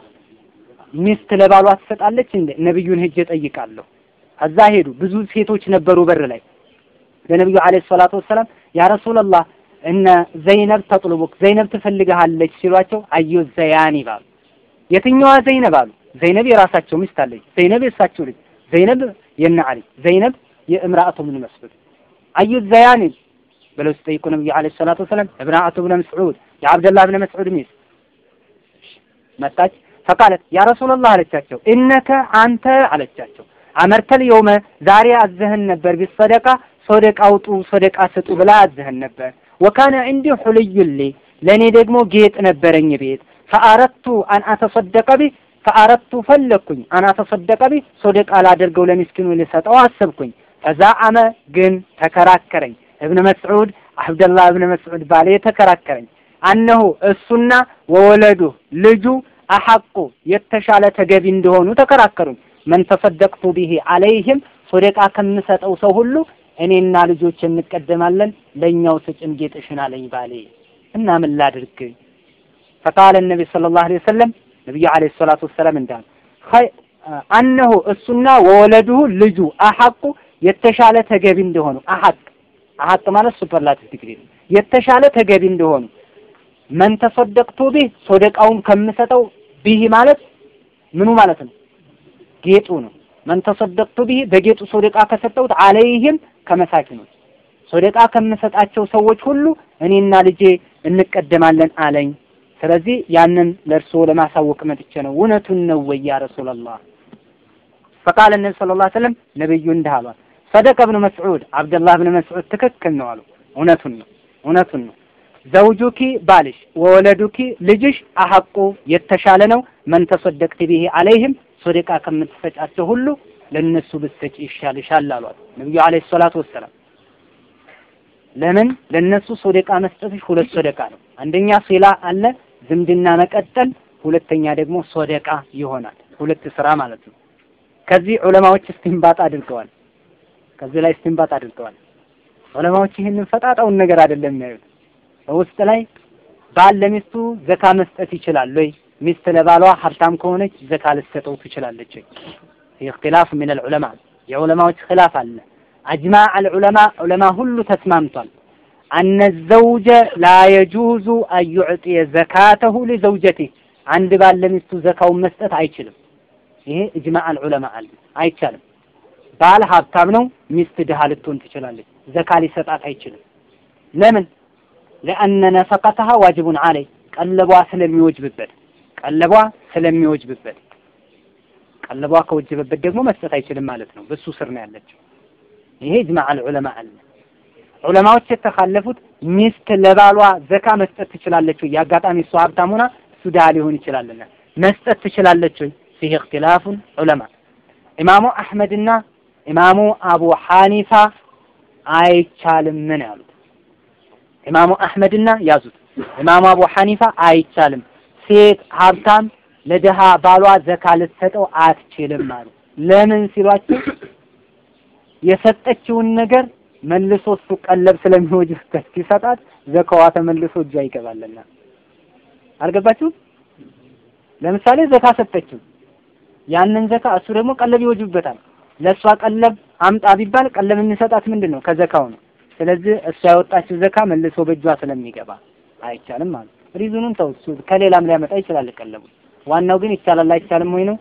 ሚስት ለባሏ ትሰጣለች እንዴ? ነብዩን ሄጄ ጠይቃለሁ። ከዛ ሄዱ። ብዙ ሴቶች ነበሩ በር ላይ ለነብዩ አለይሂ ሰላቱ ወሰላም ያ ረሱላህ እነ ዘይነብ ተጥልቡክ ዘይነብ ትፈልግሃለች ሲሏቸው አዩ ዘያን ይላሉ። የትኛዋ ዘይነብ አሉ። ዘይነብ የራሳቸው ሚስት አለች። ዘይነብ የእሳቸው ልጅ፣ ዘይነብ የነ አሊ፣ ዘይነብ የእምራአቱ ብን መስዑድ አዩ ዘያን ብለው ሲጠይቁ ነብዩ አለይሂ ሰላቱ ወሰላም እብናአቱ ብን መስዑድ የአብደላህ ብን መስዑድ ሚስት መጣች። ፈቃለት ያ ረሱላህ አለቻቸው። እነከ አንተ አለቻቸው። አመርተል የውመ ዛሬ አዘህን ነበር ቢሰደቃ ሶደቃ አውጡ ሶደቃ ስጡ ብላ አዘህን ነበር። وكان عندي حلي لي ለእኔ ደግሞ ጌጥ ነበረኝ ቤት። فأردت أن أتصدق به فأردت ፈለግኩኝ። أن أتصدق به ሶደቃ ላደርገው ለሚስኪኑ ልሰጠው አሰብኩኝ። فزعم ግን ተከራከረኝ። ابن مسعود عبد الله ابن مسعود ባሌ ተከራከረኝ። أنه እሱና وولده ልጁ أحق የተሻለ ተገቢ እንደሆኑ ተከራከሩኝ። من تصدقت به عليهم ሶደቃ ከምሰጠው ሰው ሁሉ እኔና ልጆች እንቀደማለን ለእኛው ስጭን ጌጥሽን አለኝ ባሌ። እና ምን ላድርግ? فقال النبي صلى الله عليه وسلم ነቢዩ عليه الصلاة والسلام እንዳሉ أنه እሱና وولده ልጁ أحق የተሻለ ተገቢ እንደሆኑ أحق أحق ማለት superlative degree የተሻለ ተገቢ እንደሆኑ من تصدقت به ሶደቃውን ከምሰጠው ቢህ ማለት ምኑ ማለት ነው? ጌጡ ነው። መን ተሰደቅቱ ቢሂ በጌጡ ሶደቃ ከሰጠሁት አለይህም ከመሳኪኖች ሶደቃ ከምሰጣቸው ሰዎች ሁሉ እኔና ልጄ እንቀደማለን አለኝ። ስለዚህ ያንን ለእርስዎ ለማሳወቅ መጥቼ ነው። እውነቱን ነው ወይ ያ ረሱላላህ? ፈቃለ ነቢ ሰለላሁ ዐለይሂ ወሰለም ነብዩ እንዲህ አሏል። ሰደቀ ብኑ መስዑድ አብደላህ ብን መስዑድ ትክክል ነው አሉ። እውነቱን ነው እውነቱን ነው። ዘውጁኪ ባልሽ ወወለዱኪ ልጅሽ አሐቁ የተሻለ ነው። መን ተሰደቅት ቢሂ አለይህም ሶደቃ ከምትሰጫቸው ሁሉ ለነሱ ብትሰጪ ይሻልሻል አሏት ነብዩ አለይሂ ሰላቱ ወሰላም። ለምን ለነሱ ሶደቃ መስጠትሽ ሁለት ሶደቃ ነው። አንደኛ ሴላ አለ ዝምድና መቀጠል፣ ሁለተኛ ደግሞ ሶደቃ ይሆናል። ሁለት ስራ ማለት ነው። ከዚህ ዑለማዎች እስቲንባጥ አድርገዋል። ከዚህ ላይ እስቲንባጥ አድርገዋል። ዑለማዎች ይህንን ፈጣጣውን ነገር አይደለም የሚያዩት። በውስጥ ላይ ባል ለሚስቱ ዘካ መስጠት ይችላል ወይ? ሚስት ለባሏ ሀብታም ከሆነች ዘካ ልትሰጠው ትችላለች ወይ? ኢኽቲላፍ ሚን አልዑለማ የዑለማዎች ኺላፍ አለ። አጅማዕ አልዑለማ ዑለማ ሁሉ ተስማምቷል። አነ ዘውጀ ላ የጁዙ አን ዩዕጢየ ዘካተሁ ሊዘውጀቲህ አንድ ባል ለሚስቱ ዘካውን መስጠት አይችልም። ይሄ እጅማዕ አልዑለማ አለ፣ አይቻልም። ባል ሀብታም ነው፣ ሚስት ድሃ ልትሆን ትችላለች። ዘካ ሊሰጣት አይችልም። ለምን? ለአነ ነፈቀተሃ ዋጅቡን አለይ ቀለቧ ስለሚወጅብበት ቀለቧ ስለሚወጅብበት ቀለቧ ከወጀበበት ደግሞ መስጠት አይችልም ማለት ነው። በሱ ስር ነው ያለችው። ይሄ እጅማዕ አልዑለማ አለ። ዑለማዎች የተካለፉት ሚስት ለባሏ ዘካ መስጠት ትችላለች ወይ? የአጋጣሚ እሷ ሀብታም ሆና ድሃ ሊሆን ይችላልና መስጠት ትችላለች ወይ? ፊህ እክትላፉን ዑለማ። ኢማሙ አሕመድና ኢማሙ አቡ ሐኒፋ አይቻልም ምን ያሉት? ኢማሙ አሕመድና ያዙት። ኢማሙ አቡ ሐኒፋ አይቻልም። ሴት ሀብታም ለድሃ ባሏ ዘካ ልትሰጠው አትችልም አሉ። ለምን ሲሏቸው የሰጠችውን ነገር መልሶ እሱ ቀለብ ስለሚወጅበት ሲሰጣት ዘካዋ ተመልሶ እጇ ይገባልና አልገባችሁም? ለምሳሌ ዘካ ሰጠችው። ያንን ዘካ እሱ ደግሞ ቀለብ ይወጅበታል። ለእሷ ቀለብ አምጣ ቢባል ቀለብ የሚሰጣት ምንድን ነው ከዘካው ነው። ስለዚህ እሷ ያወጣችው ዘካ መልሶ በእጇ ስለሚገባ አይቻልም ማለት ሪዙኑን ተው እሱ ከሌላም ሊያመጣ ይችላል ቀለቡ። ዋናው ግን ይቻላል አይቻልም ወይ ነው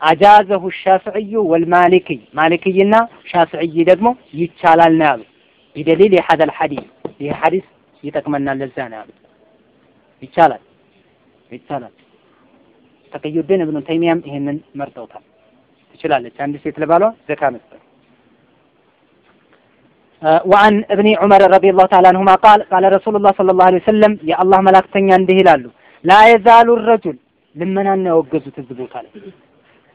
አጃዘሁ ሻፍዕዩ ወልማሊክይ ማሊክይና ሻፍዕይ ደግሞ ይቻላል ነው ያሉት። ቢደሊል የሀዘል ሐዲስ ይህ ሐዲስ ይጠቅመናል ለዛ ነው ያሉት። ይቻላል ይቻላል። ተቅዩድን እብኑ ተይሚያም ይህንን መርጠውታል። ትችላለች አንድ ሴት ለባሏ ዘካ መስጠት ወአን እብኒ ዑመር ረዲየላሁ ተዓላ አንሁማ ቃል ቃለ ረሱሉላህ ሰለላሁ ዐለይሂ ወሰለም የአላህ መላእክተኛ እንዲህ ይላሉ ላ የዛሉ ረጁል ልመናን ነው ያወገዙት እዚህ ቦታ ላይ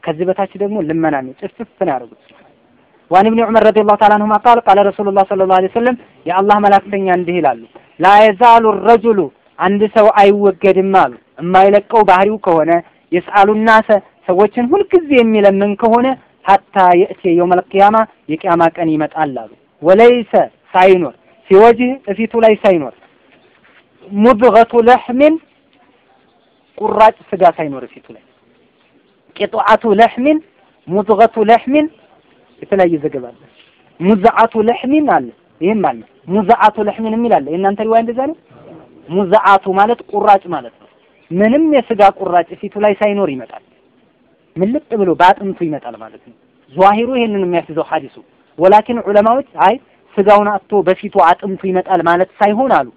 ከዚህ በታች ደግሞ ልመና ነው። ጭፍፍ ነው ያደረጉት። وعن ابن عمر رضي الله تعالى عنهما قال قال رسول الله صلى الله عليه وسلم የአላህ መላክተኛ እንዲህ ይላሉ፣ لا يزال الرجل አንድ ሰው አይወገድም አሉ የማይለቀው ባህሪው ከሆነ يسأل الناس ሰዎችን ሁልጊዜ የሚለምን ከሆነ حتى يأتي يوم القيامة የቂያማ ቀን ይመጣል አሉ። وليس ሳይኖር في وجهه እፊቱ ላይ ሳይኖር مضغة لحم ቁራጭ ስጋ ሳይኖር እፊቱ ላይ قطعة لحم مضغة لحم የተለያየ ዘገባ አለ። مزعة لحم አለ፣ ይህም አለ። مزعة لحم የሚል አለ። የእናንተ رواية እንደዛ ነው። مزعة ማለት ቁራጭ ማለት ነው። ምንም የስጋ ቁራጭ ፊቱ ላይ ሳይኖር ይመጣል። ምልጥ ብሎ በአጥንቱ ይመጣል ማለት ነው። ظاهره ይሄንን የሚያስይዘው ሐዲሱ። ولكن ዑለማዎች አይ ስጋውን አጥቶ በፊቱ አጥንቱ ይመጣል ማለት ሳይሆን አሉ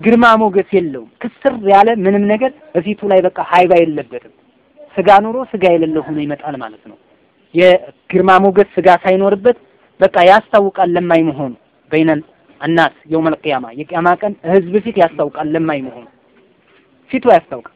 ግርማ ሞገስ የለውም። ክስር ያለ ምንም ነገር በፊቱ ላይ በቃ ሀይባ የለበትም። ስጋ ኑሮ ስጋ የሌለው ሆኖ ይመጣል ማለት ነው። የግርማ ሞገስ ስጋ ሳይኖርበት በቃ ያስታውቃል ለማይ መሆኑ በይነል አናስ የውመል ቂያማ የቂያማ ቀን ህዝብ ፊት ያስታውቃል ለማይ መሆኑ ፊቱ ያስታውቃል።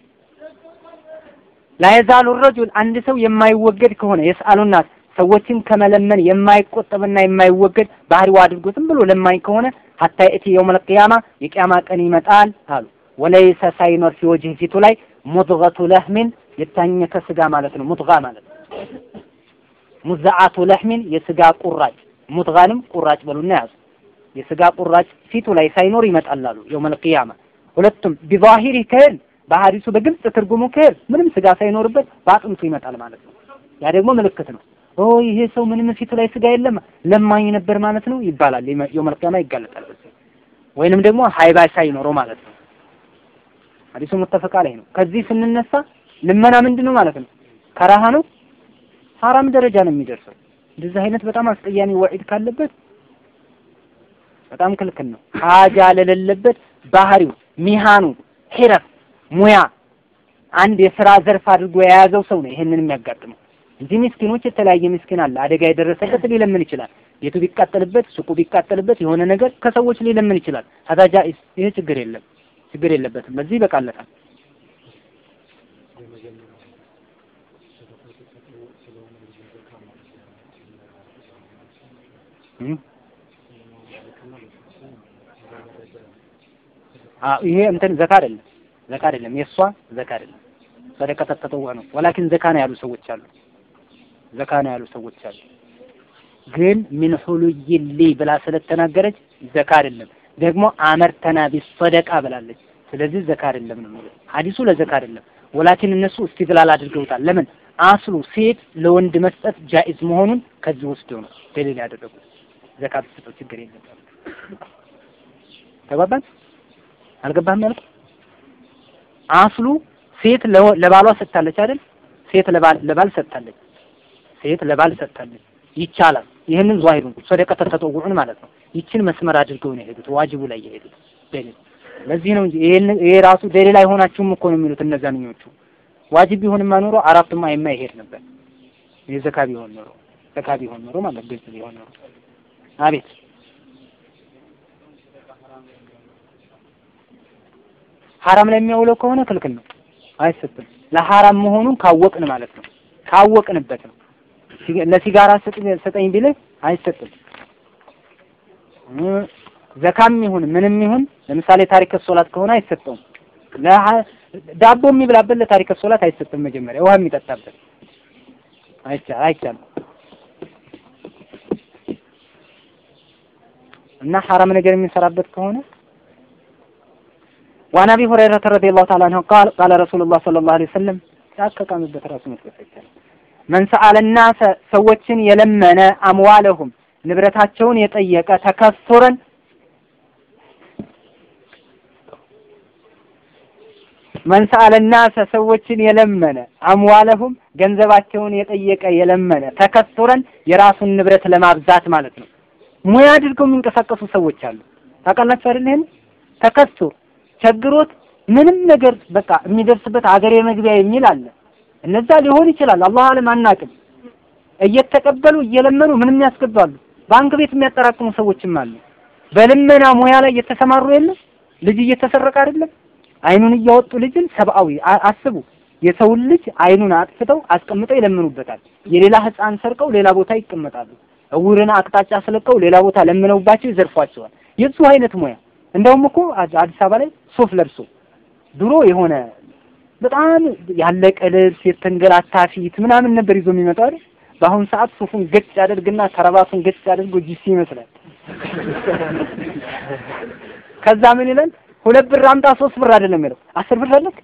ላየዛሉ ረጁል አንድ ሰው የማይወገድ ከሆነ የስአሉ ናስ ሰዎችን ከመለመን የማይቆጠብና የማይወገድ ባህሪው አድርጎ ዝም ብሎ ለማኝ ከሆነ حتى يأتي يوم القيامة የቂያማ ቀን ይመጣል አሉ። وليس ሳይኖር في وجهه ፊቱ ላይ مضغة لحم የታኘከ ስጋ ማለት ነው። مضغة ማለት ነው። مزعة لحم የስጋ ቁራጭ፣ مضغة ንም ቁራጭ በሉና ያዙ። የስጋ ቁራጭ ፊቱ ላይ ሳይኖር ይመጣል አሉ يوم القيامة። ሁለቱም بظاهره ከሄድ በሀዲሱ በግልጽ ትርጉሙ ከሄድ ምንም ስጋ ሳይኖርበት በአጥንቱ ይመጣል ማለት ነው። ያ ደግሞ ምልክት ነው። ኦ ይሄ ሰው ምንም ፊቱ ላይ ስጋ የለም ለማኝ ነበር ማለት ነው ይባላል። የውመል ቂያማ ይጋለጣል። ወይንም ደግሞ ሀይባ ሳይኖረው ማለት ነው። ሐዲሱ ሙተፈቅ ላይ ነው። ከዚህ ስንነሳ ልመና ምንድን ነው ማለት ነው? ከራሃ ነው ሐራም ደረጃ ነው የሚደርሰው። እንደዚህ አይነት በጣም አስቀያሚ ወዒድ ካለበት በጣም ክልክል ነው። ሀጃ ለሌለበት ባህሪው ሚሃኑ ሒረፍ ሙያ አንድ የስራ ዘርፍ አድርጎ የያዘው ሰው ነው ይሄንን የሚያጋጥመው እንጂ ምስኪኖች የተለያየ ምስኪን አለ። አደጋ የደረሰበት ሊለምን ይችላል። ቤቱ ቢቃጠልበት፣ ሱቁ ቢቃጠልበት የሆነ ነገር ከሰዎች ሊለምን ይችላል። ሀዛ ይሄ ችግር የለም ችግር የለበትም። በዚህ ይበቃለታል። ይሄ እንትን ዘካ አይደለም፣ ዘካ አይደለም፣ የእሷ ዘካ አይደለም። ሰደቃ ተተጠዋ ነው። ወላኪን ዘካ ነው ያሉ ሰዎች አሉ። ዘካ ነው ያሉ ሰዎች አሉ። ግን ምን ሁሉይሊ ብላ ስለተናገረች ዘካ አይደለም። ደግሞ አመርተና ቢሰደቃ ብላለች። ስለዚህ ዘካ አይደለም ነው የሚለው ሐዲሱ ለዘካ አይደለም። ወላኪን እነሱ እስቲድላል አድርገውታል። ለምን አስሉ ሴት ለወንድ መስጠት ጃኢዝ መሆኑን ከዚህ ወስደው ነው ደሊል ያደረጉት። ዘካ ብትሰጠው ችግር የለበትም። ተግባባን? አልገባህም ያልኩህ አስሉ ሴት ለባሏ ሰጥታለች አይደል? ሴት ለባል ለባል ሰጥታለች። ሴት ለባል ሰጥታለች። ይቻላል። ይህንን ዛሂሩን ሰደቀተ ተጠውዑን ማለት ነው። ይችን መስመር አድርገው ነው የሄዱት፣ ዋጅቡ ላይ የሄዱት ደሊል። ለዚህ ነው እንጂ ይሄ ራሱ ደሊል አይሆናችሁም እኮ ነው የሚሉት እነዛኞቹ። ዋጅብ ቢሆንማ ኖሮ አራቱም አይማ ነበር። ይሄ ዘካ ቢሆን ኖሮ ዘካ ቢሆን ኖሮ ማለት ግልጽ ቢሆን ኖሮ አቤት ሐራም ላይ የሚያውለው ከሆነ ክልክል ነው፣ አይሰጥም። ለሐራም መሆኑን ካወቅን ማለት ነው። ካወቅንበት ነው። ለሲጋራ ስጠኝ ቢልህ አይሰጥም። ዘካም ይሁን ምንም ይሁን ለምሳሌ ታሪከ ሶላት ከሆነ አይሰጠውም። ዳቦ የሚብላበት ለታሪከ ሶላት አይሰጥም። መጀመሪያ ውሃ የሚጠጣበት አይቻልም። እና ሐራም ነገር የሚሰራበት ከሆነ وعن ابي هريره رضي الله تعالى عنه قال قال رسول الله صلى الله عليه وسلم ያከቃምበት ራሱ መስከፈቻል መን ሰአለ الناس ሰዎችን የለመነ አምዋለሁም ንብረታቸውን የጠየቀ ተከሱረን መን ሰአለ الناس ሰዎችን የለመነ አምዋለሁም ገንዘባቸውን የጠየቀ የለመነ ተከሱረን የራሱን ንብረት ለማብዛት ማለት ነው። ሙያ አድርገው የሚንቀሳቀሱ ሰዎች አሉ። ታውቃላችሁ አይደል? ይሄን ተከሱር ቸግሮት ምንም ነገር በቃ የሚደርስበት አገሬ መግቢያ የሚል አለ። እነዛ ሊሆን ይችላል። አላህ አለም አናቅም። እየተቀበሉ እየለመኑ ምንም ያስገባሉ። ባንክ ቤት የሚያጠራቅሙ ሰዎችም አሉ። በልመና ሙያ ላይ እየተሰማሩ የለም። ልጅ እየተሰረቀ አይደለም። አይኑን እያወጡ ልጅን ሰብአዊ አስቡ። የሰውን ልጅ አይኑን አጥፍተው አስቀምጠው ይለምኑበታል። የሌላ ሕፃን ሰርቀው ሌላ ቦታ ይቀመጣሉ። እውርን አቅጣጫ ስለቀው ሌላ ቦታ ለምነውባቸው ይዘርፏቸዋል። የሱ አይነት ሙያ እንደውም እኮ አዲስ አበባ ላይ ሱፍ ለብሶ ድሮ የሆነ በጣም ያለቀ ልብስ የተንገላታ ፊት ምናምን ነበር ይዞ የሚመጣው አይደል? በአሁኑ ሰዓት ሱፉን ገጭ ያደርግና ከረባቱን ገጭ ያደርጎ ጂሲ ይመስላል። ከዛ ምን ይላል? ሁለት ብር አምጣ ሶስት ብር አይደለም የሚለው አስር ብር አለክ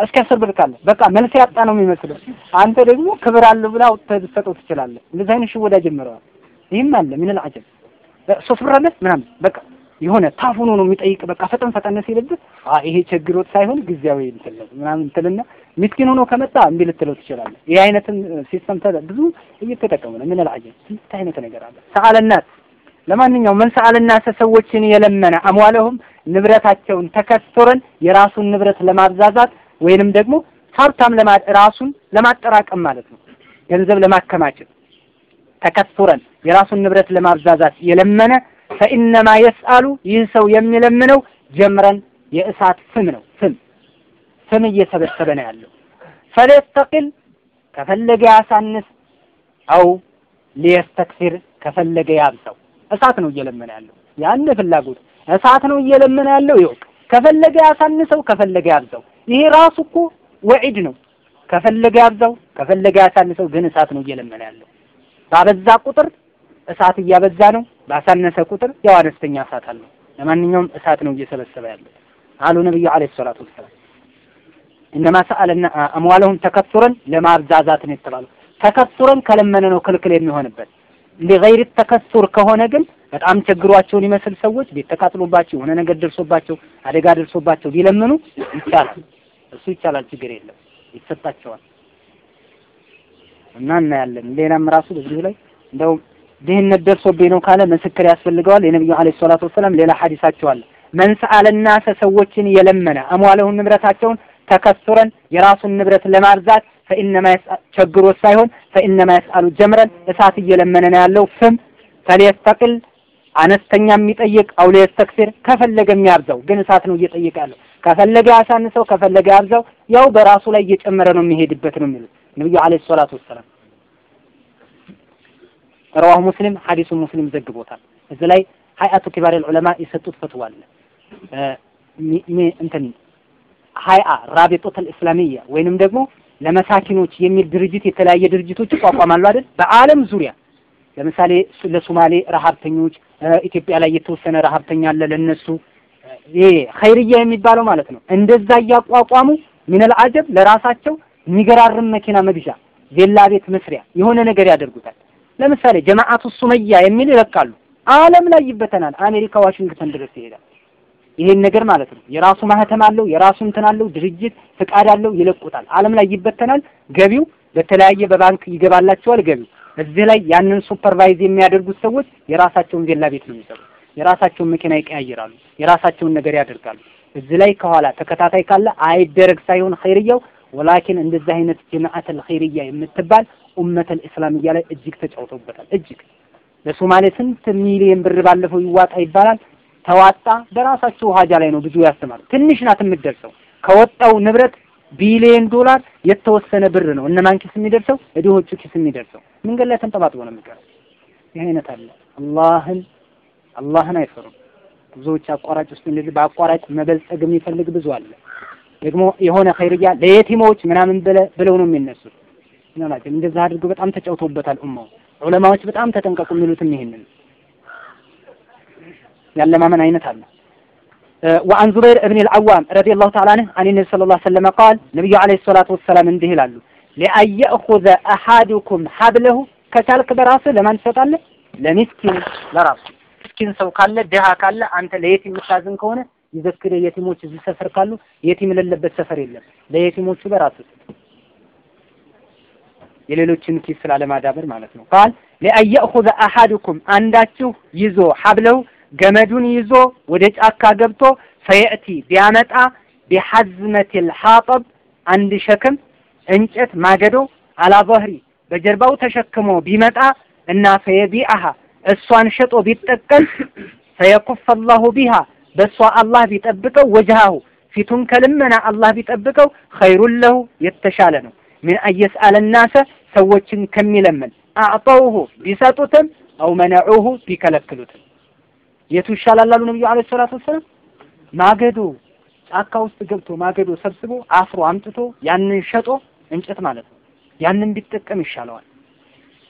እስከ አስር ብር ካለ በቃ መልስ ያጣ ነው የሚመስለው። አንተ ደግሞ ክብር አለው ብላ አውጥተህ ልትሰጠው ትችላለህ። እንደዚህ አይነት ሽወዳ ጀምረዋል። ይህም አለ ምን አልዓጀብ ሶስት ብር አለ ምናምን በቃ የሆነ ታፉኖ ነው የሚጠይቅ። በቃ ፈጠን ፈጠን ሲልብህ ይሄ ቸግሮት ሳይሆን ጊዜያዊ እንትን ምናምን እንትልና ምስኪን ሆኖ ከመጣ እምቢ ልትለው ትችላለህ። ይሄ አይነትን system ብዙ እየተጠቀሙ ነው። من العجب ስንት አይነት ነገር አለ። سأل الناس ለማንኛውም ምን سأل الناس ሰዎችን የለመነ أموالهم ንብረታቸውን تكثرا የራሱን ንብረት ለማብዛዛት ወይንም ደግሞ ሀብታም ራሱን ለማጠራቀም ማለት ነው፣ ገንዘብ ለማከማቸት تكثرا የራሱን ንብረት ለማብዛዛት የለመነ فإنما يسأل ይህ ሰው የሚለምነው ጀምረን የእሳት ፍም ነው። ፍም ፍም እየሰበሰበ ነው ያለው። ፈሊየስተቂል ከፈለገ ያሳንስ፣ አው ሊየስተክሲር ከፈለገ ያብዛው። እሳት ነው እየለመነ ያለው። ያን ፍላጎት እሳት ነው እየለመነ ያለው። ይወቅ ከፈለገ ያሳንሰው፣ ከፈለገ ያብዛው። ይሄ ራሱ እኮ ወዒድ ነው። ከፈለገ ያብዛው፣ ከፈለገ ያሳንሰው፣ ግን እሳት ነው እየለመነ ያለው። ባበዛ ቁጥር እሳት እያበዛ ነው። ባሳነሰ ቁጥር ያው አነስተኛ እሳት አለው። ለማንኛውም እሳት ነው እየሰበሰበ ያለው አሉ ነብዩ አለይሂ ሰላቱ ወሰላም። እነማ ሰአለና አምዋለሁም ተከሱረን ለማብዛዛት ነው የተባለው። ተከሱረን ከለመነ ነው ክልክል የሚሆንበት። ለገይር ተከሱር ከሆነ ግን በጣም ቸግሯቸውን ይመስል ሰዎች ቤት ተቃጥሎባቸው የሆነ ነገር ደርሶባቸው አደጋ ደርሶባቸው ቢለምኑ ይቻላል። እሱ ይቻላል፣ ችግር የለም፣ ይሰጣቸዋል። እና እናያለን። ሌላም ራሱ በዚሁ ላይ እንደው ድህነት ደርሶብኝ ነው ካለ ምስክር ያስፈልገዋል። የነብዩ አለይሂ ሰላቱ ወሰላም ሌላ ሐዲሳቸው አለ። መን ሰአለ ናሰ ሰዎችን የለመነ አሟለሁን ንብረታቸውን ተከሱረን የራሱን ንብረት ለማርዛት ፈኢነማ ቸግሮት ሳይሆን ፈኢነማ የስአሉ ጀምረን እሳት እየለመነ ነው ያለው ፍም ፈሊየስተቅል አነስተኛ የሚጠይቅ አው ሊየስተክሲር ከፈለገ የሚያብዛው ግን እሳት ነው እየጠየቀ ያለው። ከፈለገ ያሳንሰው፣ ከፈለገ ያብዛው፣ ያው በራሱ ላይ እየጨመረ ነው የሚሄድበት ነው የሚሉት ነብዩ አለይሂ ሰላቱ ወሰላም። ረዋሁ ሙስሊም ሐዲሱ ሙስሊም ዘግቦታል። እዚህ ላይ ሀይአቱ ኪባር ዑለማ የሰጡት ፈትዋ አለ እንትን ሀይአ ራቢጦተል እስላሚያ ወይንም ደግሞ ለመሳኪኖች የሚል ድርጅት የተለያየ ድርጅቶች ይቋቋማሉ አይደል? በዓለም ዙሪያ ለምሳሌ ለሶማሌ ረሀብተኞች፣ ኢትዮጵያ ላይ የተወሰነ ረሀብተኛ አለ ለነሱ ይሄ خيرية የሚባለው ማለት ነው። እንደዛ እያቋቋሙ من العجب ለራሳቸው የሚገራርም መኪና መግዣ፣ villa ቤት መስሪያ የሆነ ነገር ያደርጉታል። ለምሳሌ ጀማዓቱ ሱመያ የሚል ይለቃሉ። ዓለም ላይ ይበተናል። አሜሪካ ዋሽንግተን ድረስ ይሄዳል። ይሄን ነገር ማለት ነው። የራሱ ማህተም አለው፣ የራሱ እንትን አለው፣ ድርጅት ፍቃድ አለው፣ ይለቁታል። ዓለም ላይ ይበተናል። ገቢው በተለያየ በባንክ ይገባላቸዋል። ገቢው እዚህ ላይ ያንን supervise የሚያደርጉት ሰዎች የራሳቸውን ቬላ ቤት ነው የሚሰሩት። የራሳቸውን መኪና ይቀያይራሉ። የራሳቸውን ነገር ያደርጋሉ። እዚህ ላይ ከኋላ ተከታታይ ካለ አይደረግ ሳይሆን ኸይርያው ወላኪን እንደዚህ አይነት ጀማዓተል ኸይርያ የምትባል ኡመተል እስላምያ ላይ እጅግ ተጫውተውበታል። እጅግ ለሶማሌ ስንት ሚሊዮን ብር ባለፈው ይዋጣ ይባላል። ተዋጣ በራሳቸው ሀጃ ላይ ነው ብዙ ያስተማሩ። ትንሽ ናት የምትደርሰው ከወጣው ንብረት ቢሊዮን ዶላር የተወሰነ ብር ነው እነማን ኪስ የሚደርሰው? እድሆቹ ኪስ የሚደርሰው መንገድ ላይ ተንጠባጥቦ ነው የሚቀረው። ይህ አይነት አለ። አላህን አላህን አይፈሩም። ብዙዎች አቋራጭ ውስጥ እንደዚህ በአቋራጭ መበልጸግ የሚፈልግ ብዙ አለ። ደግሞ የሆነ ኸይርያ ለየቲሞች ምናምን ብለው ነው የሚነሱት። ምናልባትም እንደዛ አድርገው በጣም ተጫውተውበታል። ኡማው ዑለማዎች በጣም ተጠንቀቁ የሚሉትም ይሄንን ያለማመን አይነት አለ። ወአን ዙበይር እብን አልዓዋም ረዲየላሁ ተዓላ አንህ አን ነቢ ሰለላሁ ዐለይሂ ወሰለም ቃል ነብዩ ዐለይሂ ሰላቱ ወሰላም እንዲህ ይላሉ ሊአየእኹዘ አሐዱኩም ሐብለሁ ከቻልክ በራስህ ለማን ትሰጣለህ? ለሚስኪን ለራሱ ምስኪን ሰው ካለ ድሃ ካለ አንተ ለየቲም የምታዝን ከሆነ ይዘክር የቲሞች እዚህ ሰፈር ካሉ የቲም የሌለበት ሰፈር የለም። ለየቲሞቹ በራሱ የሌሎችን ኪስ ስላለማዳበር ማለት ነው። ቃል ለአየእኹዘ አሐድኩም አንዳችሁ ይዞ ሐብለው ገመዱን ይዞ ወደ ጫካ ገብቶ ፈየእቲ ቢያመጣ ቢሐዝመቲል ሐጠብ አንድ ሸክም እንጨት ማገዶ አላ ዘህሪ በጀርባው ተሸክሞ ቢመጣ እና ፈየቢአሃ እሷን ሸጦ ቢጠቀም ፈየኩፍ አላሁ ቢሃ በእሷ አላህ ቢጠብቀው ወጅሃሁ ፊቱን ከልመና አላህ ቢጠብቀው ኸይሩን ለሁ የተሻለ ነው። ምን አየስአለ ናሰ ሰዎችን ከሚለምን አዕጠውሁ ቢሰጡትም አው መነዑሁ ቢከለክሉትም የቱ ይሻላል አሉ ነብዩ አለይሂ ሰላቱ ወሰላም። ማገዶ ጫካ ውስጥ ገብቶ ማገዶ ሰብስቦ አፍሮ አምጥቶ ያንን ሸጦ እንጨት ማለት ነው። ያንን ቢጠቀም ይሻለዋል።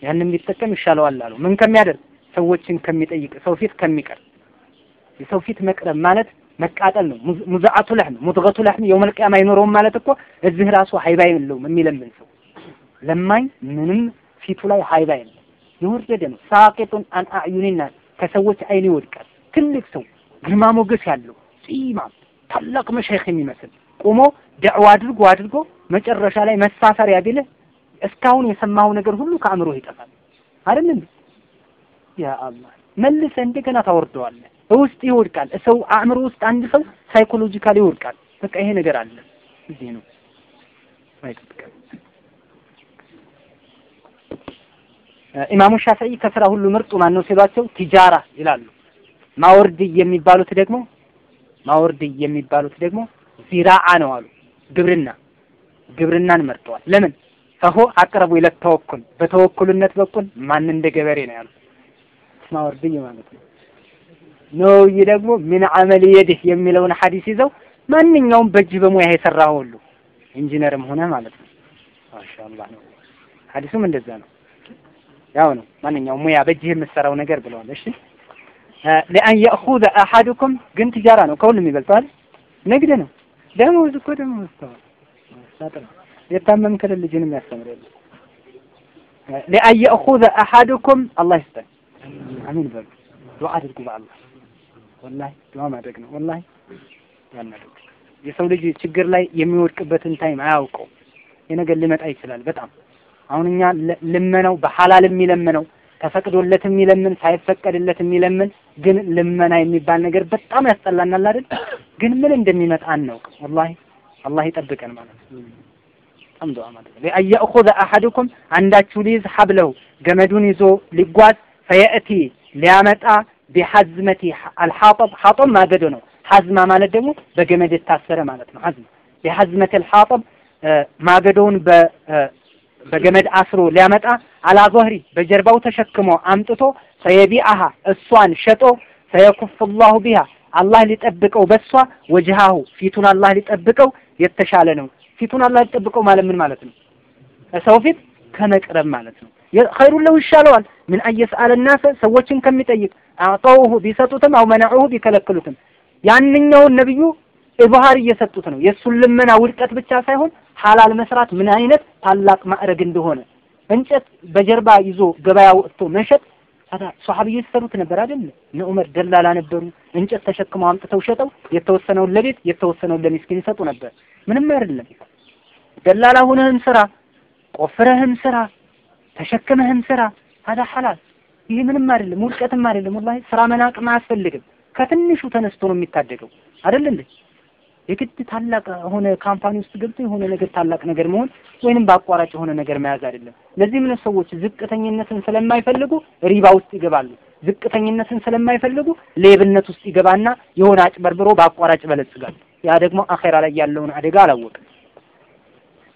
ያንን ቢጠቀም ይሻለዋል አሉ። ምን ከሚያደርግ ሰዎችን ከሚጠይቅ ሰው ፊት ከሚቀር የሰው ፊት መቅረብ ማለት መቃጠል ነው። ሙዛአቱ ለህም ሙድገቱ ለህም የውመል ቂያማ አይኖረውም ማለት እኮ እዚህ ራሱ ሀይባ የለውም የሚለምን ሰው ለማኝ ምንም ፊቱ ላይ هيبة የለም። የወረደ ነው። ساقط عن أعين الناس ከሰዎች አይን ይወድቃል። ትልቅ ሰው ግርማ ሞገስ ያለው ጺማም ታላቅ መሻይኽ የሚመስል ቆሞ ደዕዋ አድርጎ አድርጎ መጨረሻ ላይ መሳፈሪያ ቢልህ እስካሁን የሰማኸው ነገር ሁሉ ከአእምሮህ ይጠፋል። አይደል እንዴ? يا الله መልሰህ እንደገና ታወርደዋለህ። ውስጥ ይወድቃል። ሰው አእምሮ ውስጥ አንድ ሰው psychologically ይወድቃል። በቃ ይሄ ነገር አለ። እዚህ ነው አይጠብቀም። ኢማሙ ሻፊዒ ከስራ ሁሉ ምርጡ ማን ነው ሲሏቸው ቲጃራ ይላሉ። ማወርድ የሚባሉት ደግሞ ማወርድ የሚባሉት ደግሞ ዚራዓ ነው አሉ። ግብርና ግብርናን መርጠዋል። ለምን ፈሆ አቅረቡ ይለት ተወኩል በተወኩልነት በኩል ማን እንደ ገበሬ ነው ያሉት። ማወርድይ ማለት ነው። ነውይ ደግሞ ምን አመል የድህ የሚለውን ሐዲስ ይዘው ማንኛውም በእጅ በሙያ የሰራ ሁሉ ኢንጂነርም ሆነ ማለት ነው። ማሻአላህ ነው። ሐዲሱም እንደዛ ነው። ያው ነው ማንኛውም ሙያ በእጅህ የምትሰራው ነገር ብለዋል። እሺ ለአን የእኹዘ አሐዱኩም ግን ትጃራ ነው ከሁሉም ይበልጠዋል። ንግድ ነው። ደሞዝ እኮ ደሞዝ ተዋል ሳጥን የታመምክ ልጅንም ያስተምራል። ለአን የእኹዘ አሐዱኩም አላህ ይስጠን። አሚን በሉ። ዱዓ አድርጉ በአላህ ወላሂ ዱዓ ማድረግ ነው። ወላሂ ያናደግ የሰው ልጅ ችግር ላይ የሚወድቅበትን ታይም አያውቀው። የነገር ሊመጣ ይችላል በጣም አሁን እኛ ልመናው በሐላል የሚለምነው ተፈቅዶለት የሚለምን ሳይፈቀድለት የሚለምን ግን ልመና የሚባል ነገር በጣም ያስጠላናል አይደል? ግን ምን እንደሚመጣ አናውቅም። ወላሂ አላህ ይጠብቀን ማለት ነው። በጣም ዱዓ ማለት ነው። አየእኹዘ አሐዱኩም አንዳችሁ ሊይዝ حبله ገመዱን ይዞ ሊጓዝ فيأتي ሊያመጣ بحزمة الحطب حطب ማገዶ ነው። حزمة ማለት ደግሞ በገመድ የታሰረ ማለት ነው። حزمة بحزمة الحطب ማገዶውን በገመድ አስሮ ሊያመጣ على ظهره በጀርባው ተሸክሞ አምጥቶ فيبيعها እሷን ሸጦ فيكف الله بها አላህ ሊጠብቀው በሷ وجهه ፊቱን አላህ ሊጠብቀው የተሻለ ነው። ፊቱን አላህ ሊጠብቀው ማለት ምን ማለት ነው? ሰው ፊት ከመቅረብ ማለት ነው። ኸይሩን ለው ይሻለዋል ምን አየስአለ ናሰ ሰዎችን ከሚጠይቅ አዕጠውሁ ቢሰጡትም አው መናዑሁ ቢከለክሉትም ያንኛውን ነብዩ ኢብሃር እየሰጡት ነው። የእሱን ልመና ውድቀት ብቻ ሳይሆን ሐላል መስራት ምን አይነት ታላቅ ማዕረግ እንደሆነ እንጨት በጀርባ ይዞ ገበያ ወጥቶ መሸጥ ታዲያ ሷሐቢዎች ይሰሩት ነበር አይደል? እነ ዑመር ደላላ ነበሩ። እንጨት ተሸክመው አምጥተው ሸጠው የተወሰነውን ለቤት የተወሰነውን ለሚስኪን ይሰጡ ነበር። ምንም አይደለም። ደላላ ሆነህም ስራ፣ ቆፍረህም ስራ፣ ተሸክመህም ስራ። ታዲያ ሐላል ይሄ ምንም አይደለም፣ ውድቀትም አይደለም። ወላሂ ስራ መናቅም አያስፈልግም። ከትንሹ ተነስቶ ነው የሚታደገው አይደል እንዴ? የግድ ታላቅ የሆነ ካምፓኒ ውስጥ ገብቶ የሆነ ነገር ታላቅ ነገር መሆን ወይንም በአቋራጭ የሆነ ነገር መያዝ አይደለም። ለዚህም ነው ሰዎች ዝቅተኝነትን ስለማይፈልጉ ሪባ ውስጥ ይገባሉ። ዝቅተኝነትን ስለማይፈልጉ ሌብነት ውስጥ ይገባና የሆነ አጭበርብሮ በአቋራጭ በለጽጋል። ያ ደግሞ አኼራ ላይ ያለውን አደጋ አላወቅም።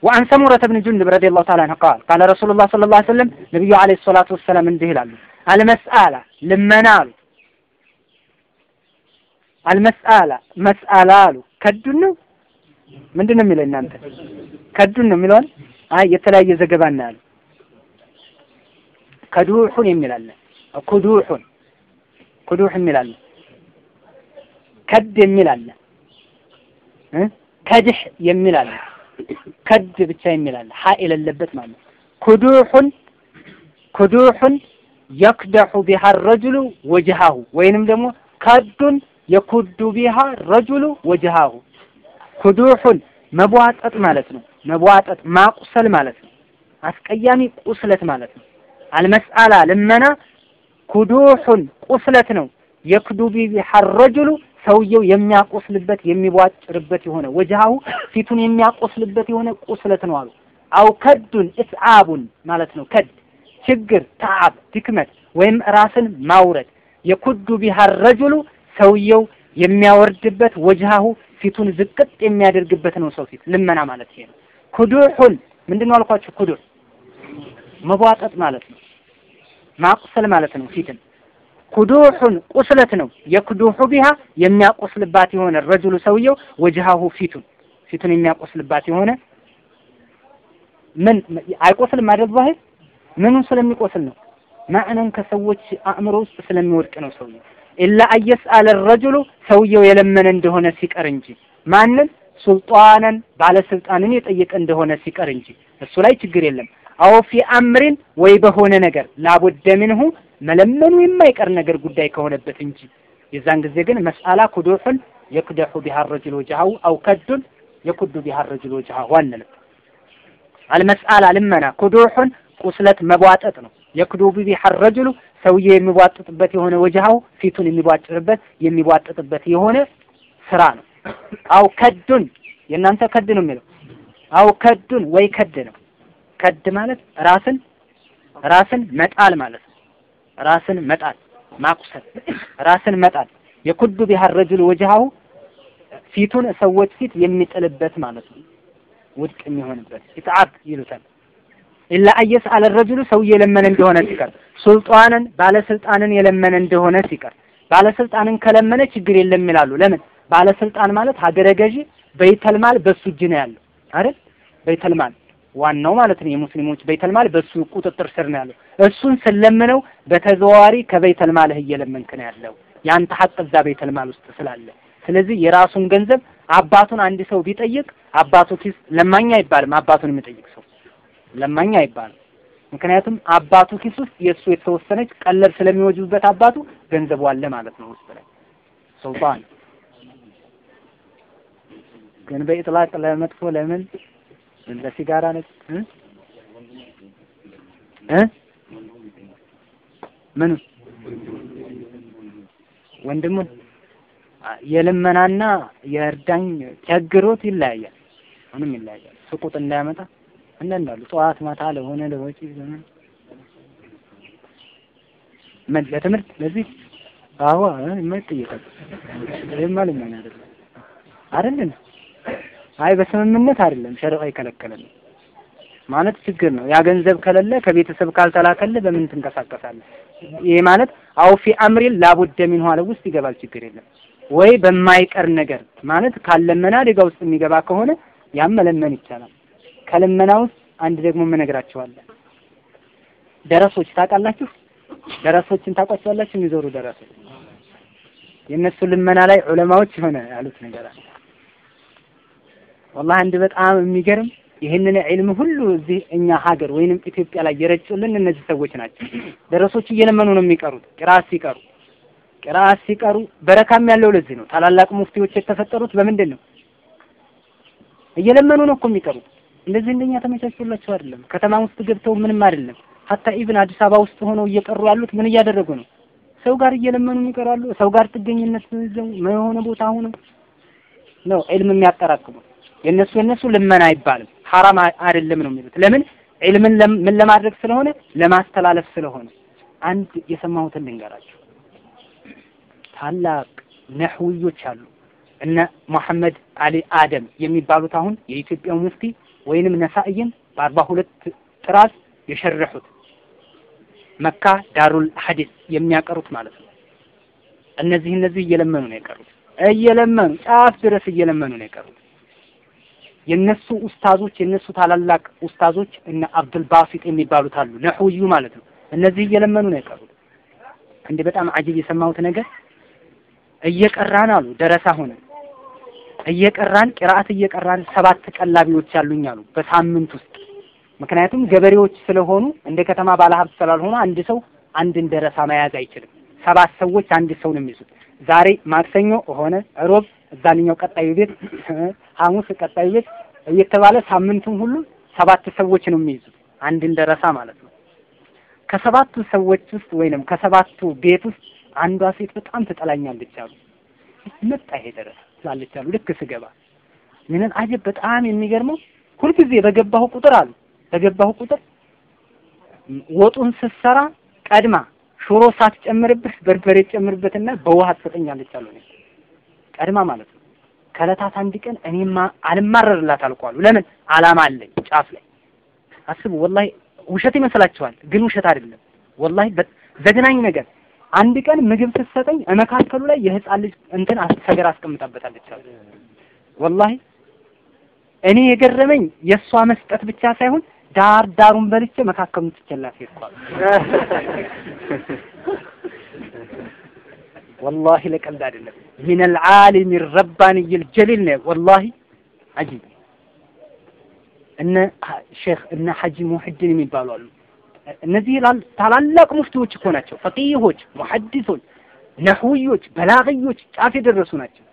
ወአን ሰሙረተ ብን ጁንድብ ረዲየላሁ ተዓላ ዐንሁ ቃል ቃለ ረሱሉላህ ሰለላሁ ዐለይሂ ወሰለም ነብዩ ዐለይሂ ሰላቱ ወሰላም እንዲህ ይላሉ። አልመስአላ ልመና አሉ አልመስአላ መስአላ አሉ ከዱን ነው? ምንድን ነው የሚለው እናንተ? ከዱን ነው የሚለውን? አይ የተለያየ ዘገባ እናያለን። ከዱሑን የሚላለ ኩዱሑን ኩዱሕ የሚላለ ከድ የሚላለ ከድሕ የሚላለ ከድ ብቻ የሚላለ ሀ የሌለበት ማለት ኩዱሑን ኩዱሑን የክደሑ ቢሃ ረጅሉ ወጅሃሁ ወይንም ደግሞ ከዱን የኩዱ ቢሃ ረጁሉ ወጅሃሁ ኩዱሑን መቧጠጥ ማለት ነው። መቧጠጥ ማቁሰል ማለት ነው። አስቀያሚ ቁስለት ማለት ነው። አልመስአላ ልመና ኩዱሑን ቁስለት ነው። የክዱ ቢሃ ረጁሉ ሰውየው የሚያቆስልበት የሚቧጭርበት የሆነ ወጅሃሁ ፊቱን የሚያቆስልበት የሆነ ቁስለት ነው አሉ። አው ከዱን እስዓቡን ማለት ነው። ከድ ችግር፣ ተዓብ፣ ድክመት ወይም ራስን ማውረድ የኩዱ ቢሃ ረጁሉ ሰውየው የሚያወርድበት ወጅሃሁ ፊቱን ዝቅጥ የሚያደርግበት ነው። ሰው ፊት ልመና ማለት ይሄ ነው። ኩዱሑን ምንድን ነው አልኳችሁ? ኩዱሕ መቧጠጥ ማለት ነው። ማቁሰል ማለት ነው ፊትን። ኩዱሑን ቁስለት ነው። የኩዱሑ ቢሃ የሚያቆስልባት የሆነ ረጁሉ ሰውየው ወጅሃሁ ፊቱን ፊቱን የሚያቆስልባት የሆነ ምን አይቆስልም አይደል? ባህል ምኑን ስለሚቆስል ነው? ማዕነን ከሰዎች አእምሮ ውስጥ ስለሚወድቅ ነው ሰውየው ኢላ አየስአለ ረጁሉ ሰውየው የለመነ እንደሆነ ሲቀር እንጂ ማንን ሱልጣንን ባለስልጣንን የጠየቀ እንደሆነ ሲቀር እንጂ እሱ ላይ ችግር የለም። አው ፊ አምሪን ወይ በሆነ ነገር ላቡደ ሚንሁ መለመኑ የማይቀር ነገር ጉዳይ ከሆነበት እንጂ የዛን ጊዜ ግን መስአላ ኩዱሑን የክደሑ ቢሃ ረጁል ወጅሃው አው ከዱን የኩዱ ቢሃ ረጁል ወጅሃው አንልም። አልመስአላ ልመና ኩዱሑን ቁስለት መቧጠጥ ነው። የክዱ ቢሃ ረጁሉ ሰውዬው የሚቧጥጥበት የሆነ ወጅሃው ፊቱን የሚቧጭርበት የሚቧጥጥበት የሆነ ስራ ነው። አው ከዱን የእናንተ ከድ ነው የሚለው አው ከዱን ወይ ከድ ነው። ከድ ማለት ራስን ራስን መጣል ማለት ነው። ራስን መጣል ማቁሰል፣ ራስን መጣል የኩዱ ቢሃ ረጁል ወጅሃው ፊቱን ሰዎች ፊት የሚጥልበት ማለት ነው። ውድቅ የሚሆንበት ኢትዓብ ይሉታል። ኢላ አየስአለ ረጁሉ ሰውዬ የለመነ እንደሆነ ሲቀር ሱልጣንን ባለስልጣንን የለመነ እንደሆነ ሲቀር ባለስልጣንን ከለመነ ችግር የለም ይላሉ። ለምን ባለስልጣን ማለት ሀገረ ገዢ በይተልማል በሱ እጅ ነው ያለው አይደል? በይተልማል ዋናው ማለት ነው የሙስሊሞች በይተልማል በሱ ቁጥጥር ስር ነው ያለው። እሱን ስለምነው በተዘዋዋሪ ከበይተልማልህ እየለመንክ ነው ያለው ያንተ ሀቅ እዛ በይተልማል ውስጥ ስላለ። ስለዚህ የራሱን ገንዘብ አባቱን አንድ ሰው ቢጠይቅ አባቱ ኪስ ለማኛ አይባልም። አባቱን የሚጠይቅ ሰው ለማኛ አይባልም። ምክንያቱም አባቱ ኪስ ውስጥ የእሱ የተወሰነች ቀለብ ስለሚወጅብበት አባቱ ገንዘቡ አለ ማለት ነው ውስጥ ላይ ሱልጣን ግን በኢጥላቅ ለመጥፎ ለምን ለሲጋራ ነች እ ምኑ ወንድሙን? የልመናና የእርዳኝ ቸግሮት ይለያያል። ምንም ይለያያል። ስቁጥ እንዳያመጣ እንዳንዳሉ ጠዋት ማታ ለሆነ ለወጪ ለምን? ምን? ለትምህርት? ለዚህ? አዎ ምን ጥይቀት ይማልኛ አይደለም። አይደለም። አይ በስምምነት አይደለም። ሸሪዓ ይከለከላል ማለት ችግር ነው። ያ ገንዘብ ከሌለ ከቤተሰብ ካልተላከለ በምን ትንቀሳቀሳለህ? ይሄ ማለት አው ፊ አምሪን ላቡደ ሚንሁ አለ ውስጥ ይገባል። ችግር የለም ወይ በማይቀር ነገር ማለት ካለመና አደጋ ውስጥ የሚገባ ከሆነ ያም መለመን ይቻላል። ከልመና ውስጥ አንድ ደግሞ የምነግራችኋለሁ። ደረሶች ታውቃላችሁ? ደረሶችን ታውቋቸዋላችሁ? የሚዞሩ ደረሶች የእነሱ ልመና ላይ ዑለማዎች የሆነ ያሉት ነገር አለ። ወላሂ አንድ በጣም የሚገርም ይህንን ዒልም ሁሉ እዚህ እኛ ሀገር ወይንም ኢትዮጵያ ላይ የረጩልን እነዚህ ሰዎች ናቸው። ደረሶች እየለመኑ ነው የሚቀሩት ቅራአት ሲቀሩ ቅራአት ሲቀሩ በረካም ያለው ለዚህ ነው። ታላላቅ ሙፍቲዎች የተፈጠሩት በምንድን ነው? እየለመኑ ነው እኮ የሚቀሩት። እንደዚህ እንደኛ ተመቻችቶላቸው አይደለም። ከተማ ውስጥ ገብተው ምንም አይደለም። ሀታ ኢብን አዲስ አበባ ውስጥ ሆነው እየቀሩ ያሉት ምን እያደረጉ ነው? ሰው ጋር እየለመኑ ይቀራሉ። ሰው ጋር ጥገኝነት ይዘው የሆነ ቦታ ሆነው ነው ዒልም የሚያጠራቅሙ። የነሱ የነሱ ልመና አይባልም ሐራም አይደለም ነው የሚሉት። ለምን ዒልምን ምን ለማድረግ ስለሆነ ለማስተላለፍ ስለሆነ። አንድ የሰማሁትን ልንገራችሁ። ታላቅ ነህውዮች አሉ እነ መሐመድ አሊ አደም የሚባሉት አሁን የኢትዮጵያው ሙፍቲ ወይንም ነሳኢን በአርባ ሁለት ጥራዝ የሸረሑት መካ ዳሩል ሐዲስ የሚያቀሩት ማለት ነው። እነዚህ እነዚህ እየለመኑ ነው የቀሩት። እየለመኑ ጫፍ ድረስ እየለመኑ ነው የቀሩት። የነሱ ኡስታዞች የነሱ ታላላቅ ኡስታዞች እነ አብዱል ባሲጥ የሚባሉት አሉ ነህውዩ ማለት ነው። እነዚህ እየለመኑ ነው የቀሩት። እንደ በጣም አጅብ የሰማሁት ነገር እየቀራን አሉ ደረሳ ሆነ እየቀራን ቅራአት እየቀራን ሰባት ቀላቢዎች አሉኝ አሉ በሳምንት ውስጥ ምክንያቱም ገበሬዎች ስለሆኑ እንደ ከተማ ባለሀብት ስላልሆኑ አንድ ሰው አንድን ደረሳ መያዝ አይችልም። ሰባት ሰዎች አንድ ሰው ነው የሚይዙት። ዛሬ ማክሰኞ ሆነ ሮብ እዛንኛው ቀጣዩ ቤት ሐሙስ ቀጣዩ ቤት እየተባለ ሳምንቱን ሁሉ ሰባት ሰዎች ነው የሚይዙት አንድን ደረሳ ማለት ነው። ከሰባቱ ሰዎች ውስጥ ወይንም ከሰባቱ ቤት ውስጥ አንዷ ሴት በጣም ትጠላኛለች አሉ። መጣ ይሄ ደረሳ ትላለች አሉ። ልክ ስገባ ምንን አጀብ በጣም የሚገርመው ሁልጊዜ በገባሁ ቁጥር አሉ በገባሁ ቁጥር ወጡን ስትሰራ ቀድማ ሽሮ ሳትጨምርበት በርበሬ ጨምርበትና በውሃ ትሰጠኛለች አሉ። ቀድማ ማለት ነው። ከዕለታት አንድ ቀን እኔማ አልማረርላት አልኳሉ። ለምን አላማ አለኝ ጫፍ ላይ አስቡ። ወላሂ ውሸት ይመስላችኋል፣ ግን ውሸት አይደለም። ወላሂ ዘግናኝ ነገር አንድ ቀን ምግብ ስትሰጠኝ መካከሉ ላይ የህፃን ልጅ እንትን ሰገር አስቀምጣበታለች አሉ። ወላሂ እኔ የገረመኝ የእሷ መስጠት ብቻ ሳይሆን ዳር ዳሩን በልቼ መካከሉን ትችላት ሄድኳል። ወላሂ ለቀልድ አይደለም። ሚን አልዓሊም ረባንይ ልጀሊል ነው። ወላሂ አጂብ እነ ሼክ እነ ሐጂ ሙሕድን የሚባሉ አሉ። እነዚህ ታላላቅ ሙፍቲዎች እኮ ናቸው። ፈቂሆች፣ ሙሐዲሶች፣ ነህውዮች፣ በላግዮች ጫፍ የደረሱ ናቸው።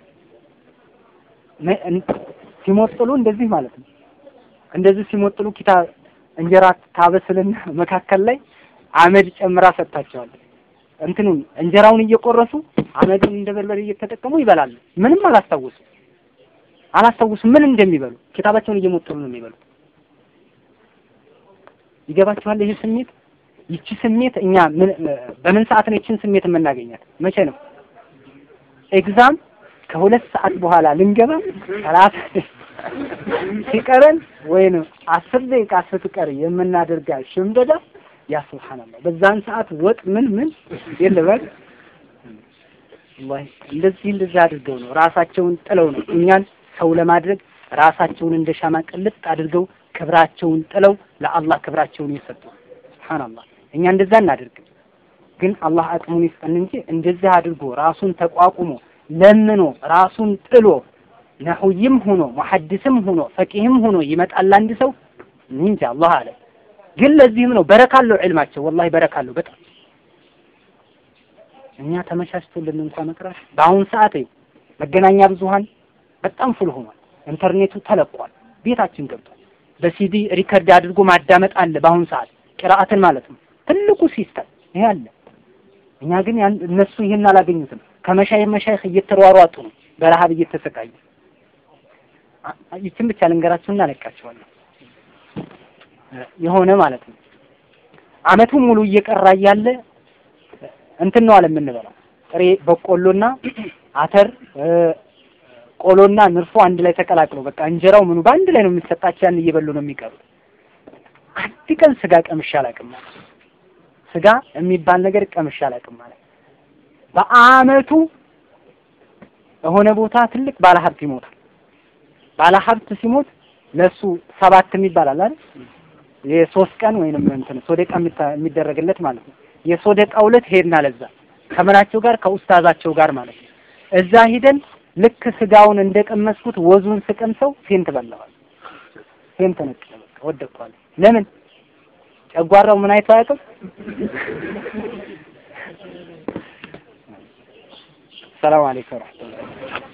ሲሞጥሉ እንደዚህ ማለት ነው። እንደዚህ ሲሞጥሉ ኪታ እንጀራ ታበስልና መካከል ላይ አመድ ጨምራ ሰጥታቸዋለች። እንትኑን እንጀራውን እየቆረሱ አመዱን እንደ በርበሬ እየተጠቀሙ ይበላሉ። ምንም አላስታውሱ አላስታውሱ ምን እንደሚበሉ ኪታባቸውን እየሞጠሉ ነው የሚበሉ። ይገባችኋል? ይሄ ስሜት ይቺ ስሜት እኛ በምን ሰዓት ነው ይችን ስሜት የምናገኛት? መቼ ነው ኤግዛም ከሁለት ሰዓት በኋላ ልንገባ ሰላሳ ሲቀረን ወይም አስር ደቂቃ ስትቀር የምናደርጋ ሽምደዳ ያ ሱብሃንአላህ በዛን ሰዓት ወጥ ምን ምን የለበል? እንደዚህ እንደዚህ አድርገው ነው ራሳቸውን ጥለው ነው እኛን ሰው ለማድረግ ራሳቸውን እንደ ሻማ ቅልጥ አድርገው ክብራቸውን ጥለው ለአላህ ክብራቸውን የሰጡ። ሱብሃንአላህ እኛ እንደዛ እናድርግ ግን አላህ አቅሙን ይስጠን እንጂ እንደዚህ አድርጎ ራሱን ተቋቁሞ ለምኖ ራሱን ጥሎ ነሁይም ሆኖ ሙሐዲስም ሆኖ ፈቂህም ሆኖ ይመጣል አንድ ሰው? እንጃ። አላህ አለ። ግን ለዚህም ነው በረካለው ዒልማቸው ወላሂ በረካለው በጣም እኛ ተመቻችቶልን እንኳን መቅራት በአሁን ሰዓት መገናኛ ብዙሃን በጣም full ሆኗል። ኢንተርኔቱ ተለቋል፣ ቤታችን ገብቷል። በ CD record አድርጎ ማዳመጥ አለ። በአሁን ሰዓት ቅራአትን ማለት ነው። ትልቁ system ይሄ አለ። እኛ ግን እነሱ ይሄን አላገኙትም። ከ مشايخ مشايخ እየተሯሯጡ ነው፣ በረሃብ እየተሰቃዩ። ይችን ብቻ ልንገራችሁና ለቃችኋለሁ። የሆነ ማለት ነው አመቱ ሙሉ እየቀራ እያለ እንትን ነው አለ የምንበላው ጥሬ በቆሎና አተር ቆሎና ንርፎ አንድ ላይ ተቀላቅሎ በቃ እንጀራው ምኑ በአንድ ላይ ነው የሚሰጣቸው። ያን እየበሉ ነው የሚቀሩት። አንድ ቀን ስጋ ቀምሼ አላውቅም ማለት ስጋ የሚባል ነገር ቀምሼ አላውቅም ማለት በአመቱ የሆነ ቦታ ትልቅ ባለሀብት ይሞታል። ባለሀብት ሲሞት ለሱ ሰባት የሚባል አለ አይደል? የሶስት ቀን ወይንም እንትን ሶደቃ የሚደረግለት ማለት ነው። የሶደቃ ዕለት ሄድና ለዛ ከምናቸው ጋር ከኡስታዛቸው ጋር ማለት ነው። እዛ ሂደን ልክ ስጋውን እንደቀመስኩት ወዙን ስቀምሰው faint በላዋል። faint ነቀለ በቃ ወደቅኳል። ለምን ጨጓራው ምን አይቶ አያውቅም? السلام عليكم ورحمة الله